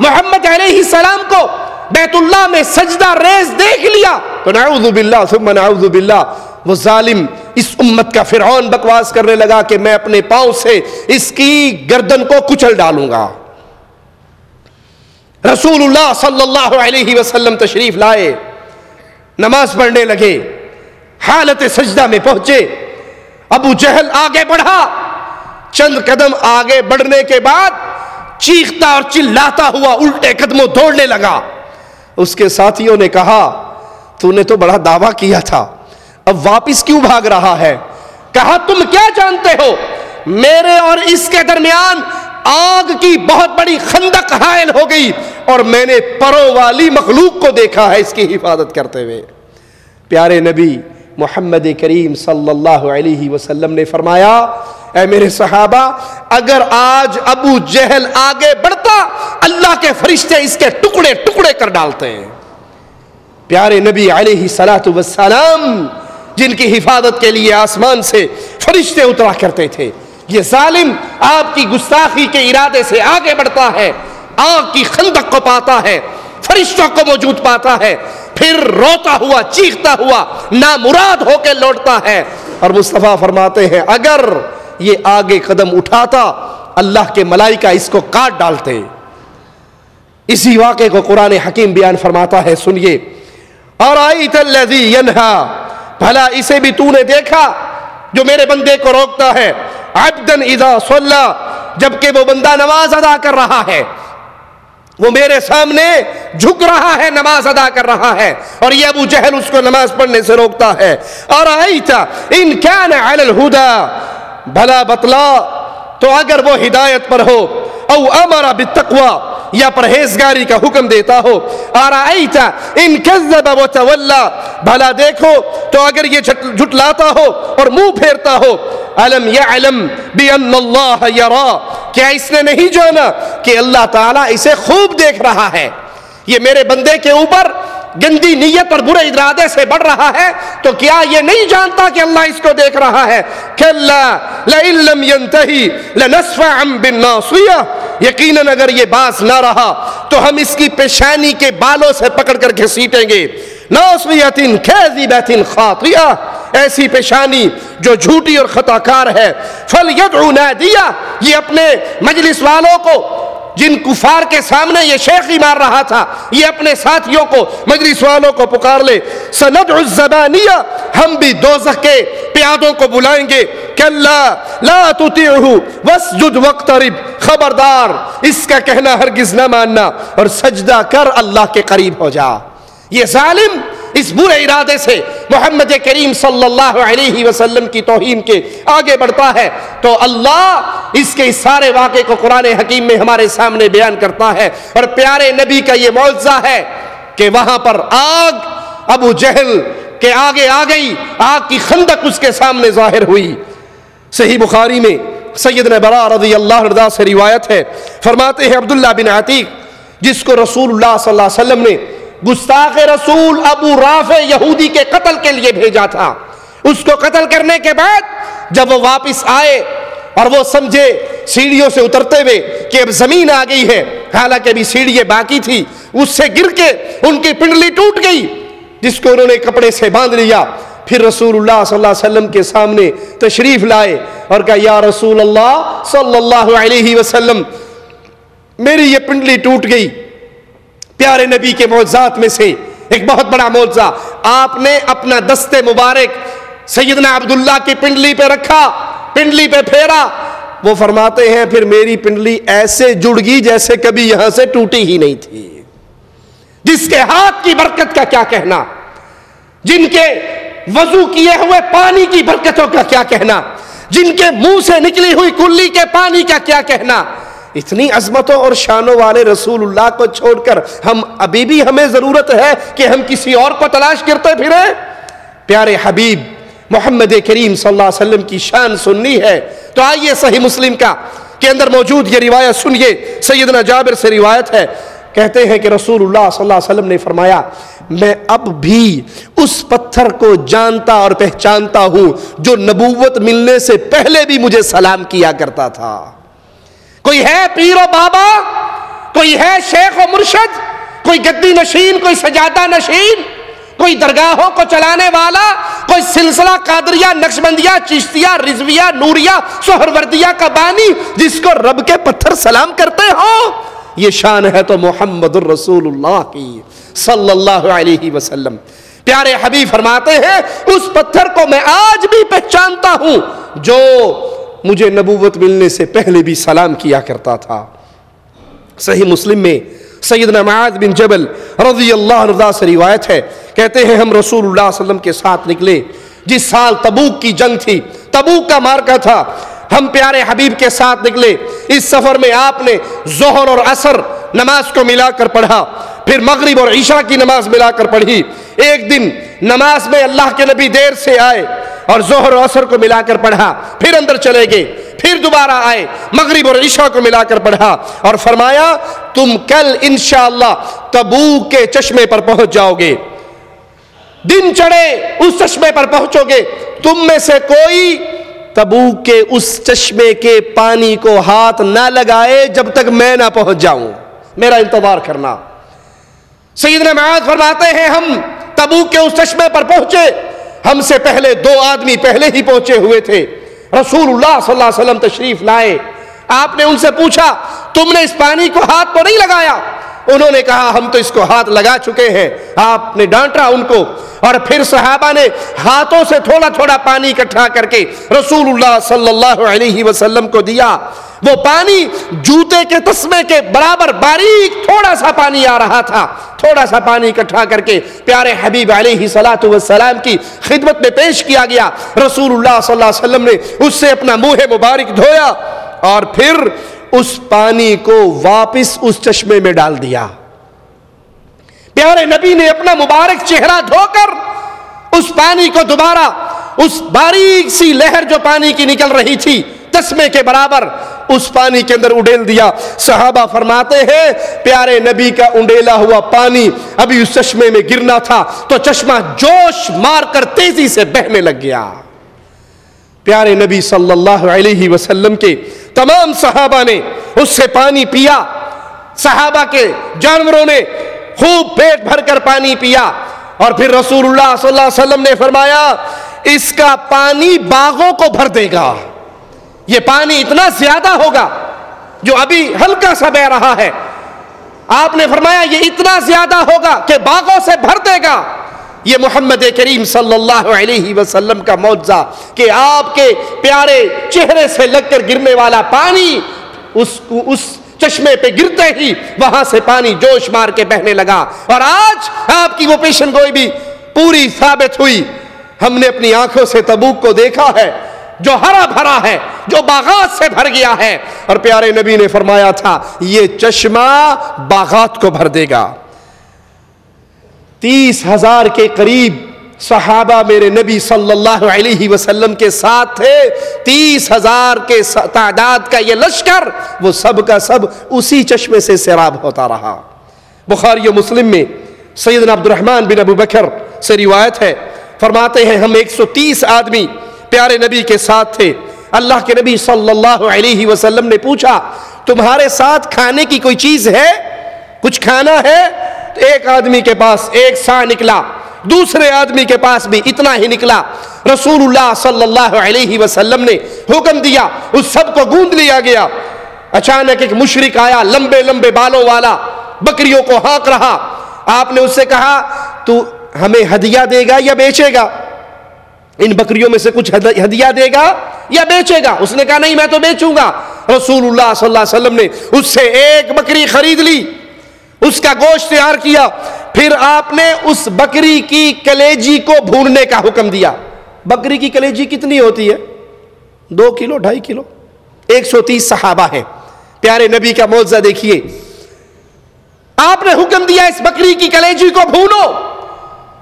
محمد علیہ السلام کو بیت اللہ میں سجدہ ریز دیکھ لیا، تو نعوذ باللہ، ثم نعوذ باللہ۔ وہ ظالم اس امت کا فرعون بکواس کرنے لگا کہ میں اپنے پاؤں سے اس کی گردن کو کچل ڈالوں گا۔ رسول اللہ صلی اللہ علیہ وسلم تشریف لائے۔ نماز پڑھنے لگے، حالت سجدہ میں پہنچے۔ ابو جہل آگے بڑھا۔ چند قدم آگے بڑھنے کے بعد چیختا اور چلاتا ہوا الٹے قدموں دوڑنے لگا۔ اس کے ساتھیوں نے کہا تو نے تو بڑا دعویٰ کیا تھا، اب واپس کیوں بھاگ رہا ہے؟ کہا، تم کیا جانتے ہو؟ میرے اور اس کے درمیان آگ کی بہت بڑی خندق حائل ہو گئی اور میں نے پرو والی مخلوق کو دیکھا ہے اس کی حفاظت کرتے ہوئے۔ پیارے نبی محمد کریم صلی اللہ علیہ وسلم نے فرمایا، اے میرے صحابہ، اگر آج ابو جہل آگے بڑھتا، اللہ کے فرشتے اس کے ٹکڑے ٹکڑے کر ڈالتے۔ ہیں پیارے نبی علیہ سلاۃ وسلام جن کی حفاظت کے لیے آسمان سے فرشتے اترا کرتے تھے یہ ظالم آپ کی گستاخی کے ارادے سے آگے بڑھتا ہے، آگ کی خندق کو پاتا ہے، فرشتوں کو موجود پاتا ہے، پھر روتا ہوا، چیختا ہوا، نامراد ہو کے لوٹتا ہے۔ اور مصطفیٰ فرماتے ہیں، اگر یہ آگے قدم اٹھاتا، اللہ کے ملائکہ اس کو کاٹ ڈالتے۔ اسی واقعے کو قرآن حکیم بیان فرماتا ہے، سنیے۔ اور آئی تلزی ینہا، بھلا اسے بھی تو نے دیکھا جو میرے بندے کو روکتا ہے۔ عبدن اذا صلی جبکہ وہ بندہ نماز ادا کر رہا ہے۔ وہ میرے سامنے جھک رہا ہے، نماز ادا کر رہا ہے۔ اور یہ ابو جہل اس کو نماز پڑھنے سے روکتا ہے۔ اور ان کان علی الہدا، بھلا بتلا تو اگر وہ ہدایت پر ہو، او امر بالتقوی، یا پرہیزگاری کا حکم دیتا ہو آرائیتا ان کذب و بھلا دیکھو تو اگر یہ جھٹلاتا ہو اور منہ پھیرتا ہو علم یعلم بین اللہ یرا، کیا اس نے نہیں جانا کہ اللہ تعالیٰ اسے خوب دیکھ رہا ہے؟ یہ میرے بندے کے اوپر گندی نیت اور برے ارادے سے بڑھ رہا ہے، تو کیا یہ نہیں جانتا کہ اللہ اس کو دیکھ رہا ہے؟ یقیناً اگر یہ باز نہ رہا، تو ہم اس کی پیشانی کے بالوں سے پکڑ کر گھسیٹیں گے۔ نوسویتن کھیزیبتن خاطیہ ایسی پیشانی جو جھوٹی اور خطا کار ہے۔ فل نادیہ۔ یہ اپنے مجلس والوں کو جن کفار کے سامنے یہ شیخ ہی مار رہا تھا، یہ اپنے ساتھیوں کو، مجلس والوں کو پکار لے۔ سند الزبانیہ، ہم بھی دوزخ کے پیادوں کو بلائیں گے۔ کہ اللہ لا تطیعہو وسجد وقترب خبردار، اس کا کہنا ہرگز نہ ماننا۔ اور سجدہ کر اللہ کے قریب ہو جا۔ یہ ظالم اس برے ارادے سے محمد کریم صلی اللہ علیہ وسلم کی توہین کے آگے بڑھتا ہے، تو اللہ اس کے سارے واقعے کو قرآن حکیم میں ہمارے سامنے بیان کرتا ہے۔ اور پیارے نبی کا یہ معجزہ ہے کہ وہاں پر آگ ابو جہل کے آگے آ گئی، آگ کی خندق اس کے سامنے ظاہر ہوئی۔ صحیح بخاری میں سیدنا برا رضی اللہ رضا سے روایت ہے۔ فرماتے ہیں عبداللہ بن عتیق، جس کو رسول اللہ صلی اللہ علیہ وسلم نے گستاخ رسول ابو رافع یہودی کے قتل کے لیے بھیجا تھا۔ اس کو قتل کرنے کے بعد جب وہ واپس آئے اور وہ سمجھے سیڑھیوں سے اترتے ہوئے کہ اب زمین آ گئی ہے، حالانکہ ابھی سیڑھیاں باقی تھی، اس سے گر کے ان کی پنڈلی ٹوٹ گئی، جس کو انہوں نے کپڑے سے باندھ لیا۔ پھر رسول اللہ صلی اللہ علیہ وسلم کے سامنے تشریف لائے اور کہا، یا رسول اللہ صلی اللہ علیہ وسلم، میری یہ پنڈلی ٹوٹ گئی پیارے نبی کے معجزات میں سے ایک بہت بڑا معجزہ آپ نے اپنا دست مبارک سیدنا عبداللہ کی پنڈلی پہ رکھا، پنڈلی پہ پھیرا۔ وہ فرماتے ہیں، پھر میری پنڈلی ایسے جڑ گئی جیسے کبھی یہاں سے ٹوٹی ہی نہیں تھی۔ جس کے ہاتھ کی برکت کا کیا کہنا؟ جن کے وضو کیے ہوئے پانی کی برکتوں کا کیا کہنا؟ جن کے منہ سے نکلی ہوئی کلی کے پانی کا کیا کہنا؟ اتنی عظمتوں اور شانوں والے رسول اللہ کو چھوڑ کر ہم ابھی بھی ہمیں ضرورت ہے کہ ہم کسی اور کو تلاش کرتے پھریں۔ پیارے حبیب، محمد کریم صلی اللہ علیہ وسلم کی شان سننی ہے۔ تو آئیے صحیح مسلم کا کے اندر موجود یہ روایت سنیے۔ سیدنا جابر سے روایت ہے۔ کہتے ہیں کہ رسول اللہ صلی اللہ علیہ وسلم نے فرمایا، میں اب بھی اس پتھر کو جانتا اور پہچانتا ہوں جو نبوت ملنے سے پہلے بھی مجھے سلام کیا کرتا تھا۔ کوئی ہے پیر و بابا؟ کوئی ہے شیخ و مرشد؟ کوئی گدی نشین، کوئی سجادہ نشین؟ کوئی درگاہوں کو چلانے والا؟ کوئی سلسلہ قادریہ، نقشبندیہ، چشتیہ، رضویہ، نوریہ، سہروردیہ کا بانی جس کو رب کے پتھر سلام کرتے ہو یہ شان ہے تو محمد الرسول اللہ کی، صلی اللہ علیہ وسلم۔ پیارے حبیب فرماتے ہیں، اس پتھر کو میں آج بھی پہچانتا ہوں، جو مجھے نبوت ملنے سے پہلے بھی سلام کیا کرتا تھا۔ صحیح مسلم میں سیدنا معاذ بن جبل رضی اللہ عنہ سے روایت ہے۔ کہتے ہیں، ہم رسول اللہ صلی اللہ علیہ وسلم کے ساتھ نکلے۔ جس سال تبوک کی جنگ تھی، تبوک کا مارکا تھا۔ ہم پیارے حبیب کے ساتھ نکلے۔ اس سفر میں آپ نے ظہر اور عصر نماز کو ملا کر پڑھا۔ پھر مغرب اور عشاء کی نماز ملا کر پڑھی۔ ایک دن نماز میں اللہ کے نبی دیر سے آئے۔ اور ظہر و عصر کو ملا کر پڑھا، پھر اندر چلے گئے، پھر دوبارہ آئے، مغرب اور عشاء کو ملا کر پڑھا اور فرمایا، تم کل انشاءاللہ تبوک کے چشمے پر پہنچ جاؤ گے۔ دن چڑھے، اس چشمے پر پہنچو گے۔ تم میں سے کوئی تبوک کے اس چشمے کے پانی کو ہاتھ نہ لگائے جب تک میں نہ پہنچ جاؤں۔ میرا انتظار کرنا۔ سیدنا معاذ فرماتے ہیں، ہم تبوک کے اس چشمے پر پہنچے۔ ہم سے پہلے دو آدمی پہلے ہی پہنچے ہوئے تھے۔ رسول اللہ صلی اللہ علیہ وسلم تشریف لائے۔ آپ نے ان سے پوچھا، تم نے اس پانی کو ہاتھ تو نہیں لگایا؟ انہوں نے کہا، ہم تو اس کو ہاتھ لگا چکے ہیں۔ آپ نے ڈانٹا ان کو۔ اور پھر صحابہ نے ہاتھوں سے تھوڑا تھوڑا پانی اکٹھا کر کے رسول اللہ صلی اللہ علیہ وسلم کو دیا۔ وہ پانی جوتے کے تسمے کے برابر باریک تھوڑا سا پانی آ رہا تھا۔ تھوڑا سا پانی اکٹھا کر کے پیارے حبیب علیہ سلاۃ والسلام کی خدمت میں پیش کیا گیا۔ رسول اللہ صلی اللہ علیہ وسلم نے اس سے اپنا منہ مبارک دھویا اور پھر اس پانی کو واپس اس چشمے میں ڈال دیا۔ پیارے نبی نے اپنا مبارک چہرہ دھو کر اس پانی کو دوبارہ اس باریک سی لہر جو پانی کی نکل رہی تھی تسمے کے برابر اس پانی کے اندر اڈیل دیا۔ صحابہ فرماتے ہیں، پیارے نبی کا انڈیلا ہوا پانی ابھی اس چشمے میں گرنا تھا، تو چشمہ جوش مار کر تیزی سے بہنے لگ گیا۔ پیارے نبی صلی اللہ علیہ وسلم کے تمام صحابہ نے اس سے پانی پیا۔ صحابہ کے جانوروں نے خوب پیٹ بھر کر پانی پیا۔ اور پھر رسول اللہ صلی اللہ علیہ وسلم نے فرمایا، اس کا پانی باغوں کو بھر دے گا۔ یہ پانی اتنا زیادہ ہوگا جو ابھی ہلکا سا بہ رہا ہے۔ آپ نے فرمایا یہ اتنا زیادہ ہوگا کہ باغوں سے بھر دے گا۔ یہ محمد کریم صلی اللہ علیہ وسلم کا معجزہ کہ آپ کے پیارے چہرے سے لگ کر گرنے والا پانی اس اس چشمے پہ گرتے ہی وہاں سے پانی جوش مار کے بہنے لگا۔ اور آج آپ کی وہ پیشن گوئی بھی پوری ثابت ہوئی۔ ہم نے اپنی آنکھوں سے تبوک کو دیکھا ہے۔ جو ہرا بھرا ہے، جو باغات سے بھر گیا ہے۔ اور پیارے نبی نے فرمایا تھا، یہ چشمہ باغات کو بھر دے گا۔ تیس ہزار کے قریب صحابہ میرے نبی صلی اللہ علیہ وسلم کے ساتھ تھے۔ تیس ہزار کے تعداد کا یہ لشکر، وہ سب کا سب اسی چشمے سے سیراب ہوتا رہا۔ بخاری و مسلم میں سیدنا عبد الرحمن بن ابو بکر سے روایت ہے۔ فرماتے ہیں، ہم ایک سو تیس آدمی پیارے نبی کے ساتھ تھے۔ اللہ کے نبی صلی اللہ علیہ وسلم نے پوچھا، تمہارے ساتھ کھانے کی کوئی چیز ہے؟ کچھ کھانا ہے؟ ایک آدمی کے پاس ایک سا نکلا، دوسرے آدمی کے پاس بھی اتنا ہی نکلا۔ رسول اللہ صلی اللہ علیہ وسلم نے حکم دیا، اس سب کو گوند لیا گیا۔ اچانک ایک مشرق آیا، لمبے لمبے بالوں والا، بکریوں کو ہانک رہا۔ آپ نے اس سے کہا، تو ہمیں ہدیہ دے گا یا بیچے گا؟ ان بکریوں میں سے کچھ ہدیہ دے گا یا بیچے گا؟ اس نے کہا، نہیں، میں تو بیچوں گا. رسول اللہ صلی اللہ علیہ وسلم نے اس سے ایک بکری خرید لی، اس کا گوشت تیار کیا، پھر آپ نے اس بکری کی کلیجی کو بھوننے کا حکم دیا۔ بکری کی کلیجی کتنی ہوتی ہے؟ دو کلو، ڈھائی کلو؟ ایک سو تیس صحابہ ہے پیارے نبی کا معاوضہ دیکھیے۔ آپ نے حکم دیا اس بکری کی کلیجی کو بھونو۔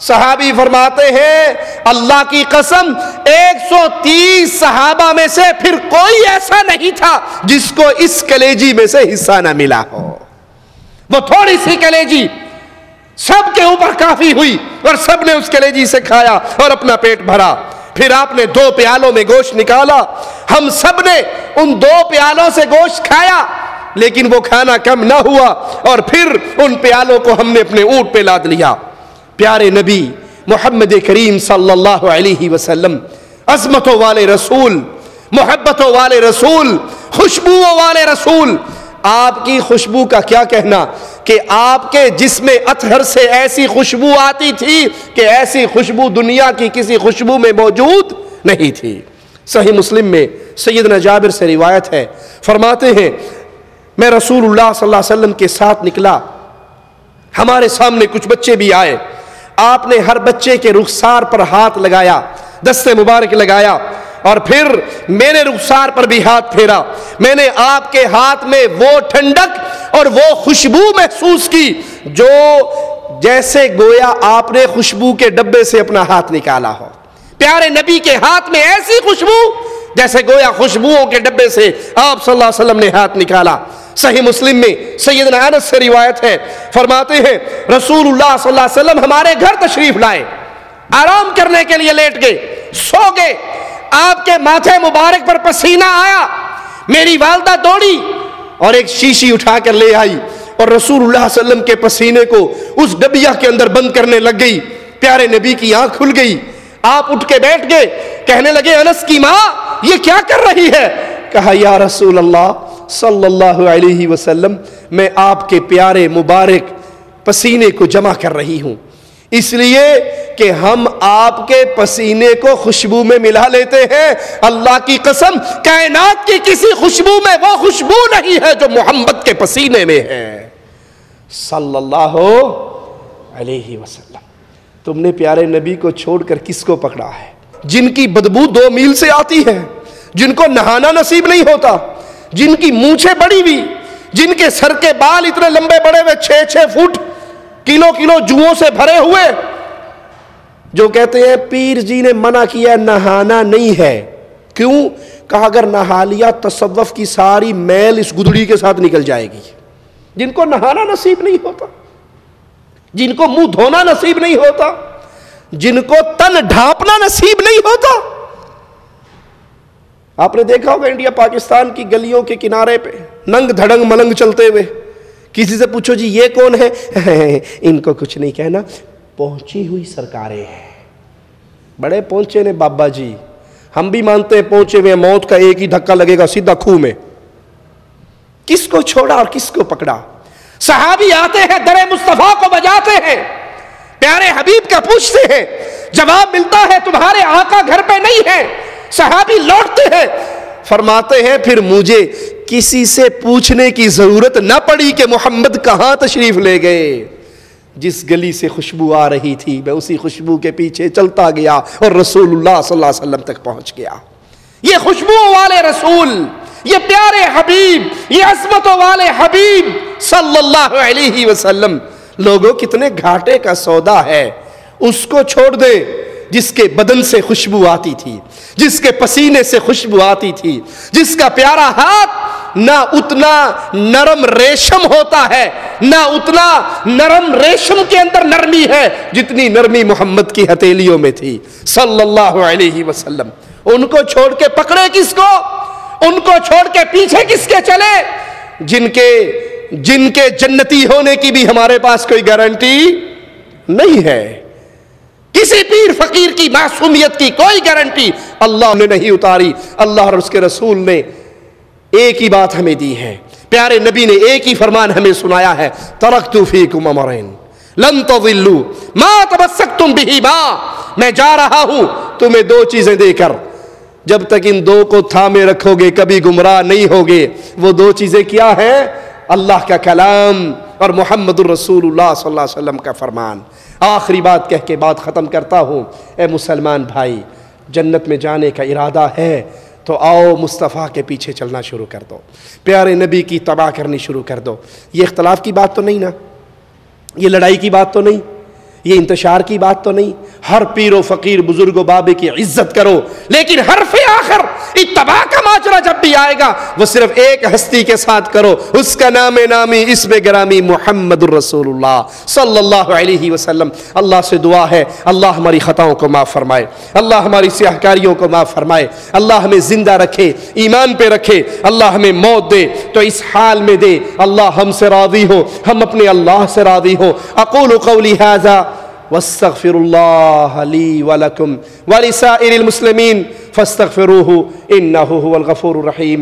صحابی فرماتے ہیں، اللہ کی قسم، ایک سو تیس صحابہ میں سے پھر کوئی ایسا نہیں تھا جس کو اس کلیجی میں سے حصہ نہ ملا ہو۔ وہ تھوڑی سی کلیجی، سب کے اوپر کافی ہوئی اور سب نے اس کلیجی سے کھایا اور اپنا پیٹ بھرا۔ پھر آپ نے دو پیالوں میں گوشت نکالا۔ ہم سب نے ان دو پیالوں سے گوشت کھایا، لیکن وہ کھانا کم نہ ہوا اور پھر ان پیالوں کو ہم نے اپنے اونٹ پہ لاد لیا۔ پیارے نبی محمد کریم صلی اللہ علیہ وسلم، عظمتوں والے رسول، محبتوں والے رسول خوشبو والے رسول، آپ کی خوشبو کا کیا کہنا؟ کہ آپ کے جسم اطہر سے ایسی خوشبو آتی تھی کہ ایسی خوشبو دنیا کی کسی خوشبو میں موجود نہیں تھی۔ صحیح مسلم میں سیدنا جابر سے روایت ہے۔ فرماتے ہیں، میں رسول اللہ صلی اللہ علیہ وسلم کے ساتھ نکلا۔ ہمارے سامنے کچھ بچے بھی آئے۔ آپ نے ہر بچے کے رخسار پر ہاتھ لگایا دستے مبارک لگایا اور پھر میں نے رخسار پر بھی ہاتھ پھیرا۔ میں نے آپ کے ہاتھ میں وہ ٹھنڈک اور وہ خوشبو محسوس کی جو جیسے گویا آپ نے خوشبو کے ڈبے سے اپنا ہاتھ نکالا ہو۔ پیارے نبی کے ہاتھ میں ایسی خوشبو جیسے گویا خوشبوؤں کے ڈبے سے آپ صلی اللہ علیہ وسلم نے ہاتھ نکالا۔ صحیح مسلم میں سیدنا انس سے روایت ہے۔ فرماتے ہیں رسول اللہ صلی اللہ علیہ وسلم ہمارے گھر تشریف لائے۔ آرام کرنے کے لیے لیٹ گئے۔ سو گئے۔ آپ کے ماتھے مبارک پر پسینہ آیا۔ میری والدہ دوڑی اور ایک شیشی اٹھا کر لے آئی۔ اور رسول اللہ صلی اللہ علیہ وسلم کے پسینے کو اس ڈبیا کے اندر بند کرنے لگ گئی۔ پیارے نبی کی آنکھ کھل گئی۔ آپ اٹھ کے بیٹھ گئے، کہنے لگے، انس کی ماں، یہ کیا کر رہی ہے؟ کہا، یا رسول اللہ صلی اللہ علیہ وسلم، میں آپ کے پیارے مبارک پسینے کو جمع کر رہی ہوں۔ اس لیے کہ ہم آپ کے پسینے کو خوشبو میں ملا لیتے ہیں۔ اللہ کی قسم، کائنات کی کسی خوشبو میں وہ خوشبو نہیں ہے جو محمد کے پسینے میں ہے۔ صلی اللہ علیہ وسلم۔ تم نے پیارے نبی کو چھوڑ کر کس کو پکڑا ہے؟ جن کی بدبو دو میل سے آتی ہے، جن کو نہانا نصیب نہیں ہوتا، جن کی مونچھیں بڑی ہوئی، جن کے سر کے بال اتنے لمبے بڑے ہوئے، چھ چھ فٹ، کلو کلو جوؤں سے بھرے ہوئے۔ جو کہتے ہیں، پیر جی نے منع کیا، نہانا نہیں ہے۔ کیوں؟ کہا اگر نہا لیا تصوف کی ساری میل اس گدڑی کے ساتھ نکل جائے گی۔ جن کو نہانا نصیب نہیں ہوتا۔ جن کو منہ دھونا نصیب نہیں ہوتا، جن کو تن ڈھانپنا نصیب نہیں ہوتا۔ آپ نے دیکھا ہوگا انڈیا پاکستان کی گلیوں کے کنارے پہ، ننگ دھڑنگ ملنگ چلتے ہوئے۔ کسی سے پوچھو جی یہ کون ہے؟ ان کو کچھ نہیں کہنا۔ پہنچی ہوئی سرکاریں ہیں۔ بڑے پہنچے نے بابا جی۔ ہم بھی مانتے ہیں پہنچے ہوئے موت کا ایک ہی دھکا لگے گا سیدھا کھو میں۔ کس کو چھوڑا اور کس کو پکڑا؟ صحابی آتے ہیں در مصطفیٰ کو بجاتے ہیں۔ پیارے حبیب کا پوچھتے ہیں، جواب ملتا ہے، تمہارے آقا گھر پہ نہیں ہے۔ صحابی لوٹتے ہیں۔ فرماتے ہیں، پھر مجھے کسی سے پوچھنے کی ضرورت نہ پڑی کہ محمد کہاں تشریف لے گئے۔ جس گلی سے خوشبو آ رہی تھی، میں اسی خوشبو کے پیچھے چلتا گیا اور رسول اللہ صلی اللہ علیہ وسلم تک پہنچ گیا۔ یہ خوشبو والے رسول، یہ پیارے حبیب، یہ عظمتوں والے حبیب صلی اللہ علیہ وسلم، لوگوں کتنے گھاٹے کا سودا ہے۔ اس کو چھوڑ دے جس کے بدن سے خوشبو آتی تھی، جس کے پسینے سے خوشبو آتی تھی، جس کا پیارا ہاتھ نہ اتنا نرم ریشم ہوتا ہے، نہ اتنا نرم ریشم کے اندر نرمی ہے جتنی نرمی محمد کی ہتھیلیوں میں تھی، صلی اللہ علیہ وسلم۔ ان کو چھوڑ کے پکڑے کس کو؟ ان کو چھوڑ کے پیچھے کس کے چلے؟ جن کے جن کے جنتی ہونے کی بھی ہمارے پاس کوئی گارنٹی نہیں ہے۔ کسی پیر فقیر کی معصومیت کی کوئی گارنٹی اللہ نے نہیں اتاری۔ اللہ اور اس کے رسول نے ایک ہی بات ہمیں دی ہے۔ پیارے نبی نے ایک ہی فرمان ہمیں سنایا ہے۔ ترکت فیکم امرین۔ لن تضلوا۔ ما تمسکتم به با۔ میں جا رہا ہوں، تمہیں دو چیزیں دے کر۔ جب تک ان دو کو تھامے رکھو گے، کبھی گمراہ نہیں ہوگے۔ وہ دو چیزیں کیا ہیں؟ اللہ کا کلام اور محمد الرسول اللہ صلی اللہ علیہ وسلم کا فرمان۔ آخری بات کہہ کے بات ختم کرتا ہوں۔ اے مسلمان بھائی، جنت میں جانے کا ارادہ ہے تو آؤ مصطفیٰ کے پیچھے چلنا شروع کر دو۔ پیارے نبی کی تباہ کرنی شروع کر دو۔ یہ اختلاف کی بات تو نہیں نا؟ یہ لڑائی کی بات تو نہیں؟ یہ انتشار کی بات تو نہیں، ہر پیر و فقیر، بزرگ و بابے کی عزت کرو، لیکن حرف آخر، اتباع کا ماجرا جب بھی آئے گا، وہ صرف ایک ہستی کے ساتھ کرو، اس کا نام نامی، اسم گرامی محمد الرسول اللہ صلی اللہ علیہ وسلم۔ اللہ سے دعا ہے، اللہ ہماری خطاؤں کو معاف فرمائے، اللہ ہماری سیاہ کاریوں کو معاف فرمائے، اللہ ہمیں زندہ رکھے، ایمان پہ رکھے، اللہ ہمیں موت دے، تو اس حال میں دے، اللہ ہم سے راضی ہو، ہم اپنے اللہ سے راضی ہو۔ اقول قولی هذا واستغفر الله لي ولكم ولسائر المسلمين فاستغفروه إنه هو الغفور الرحيم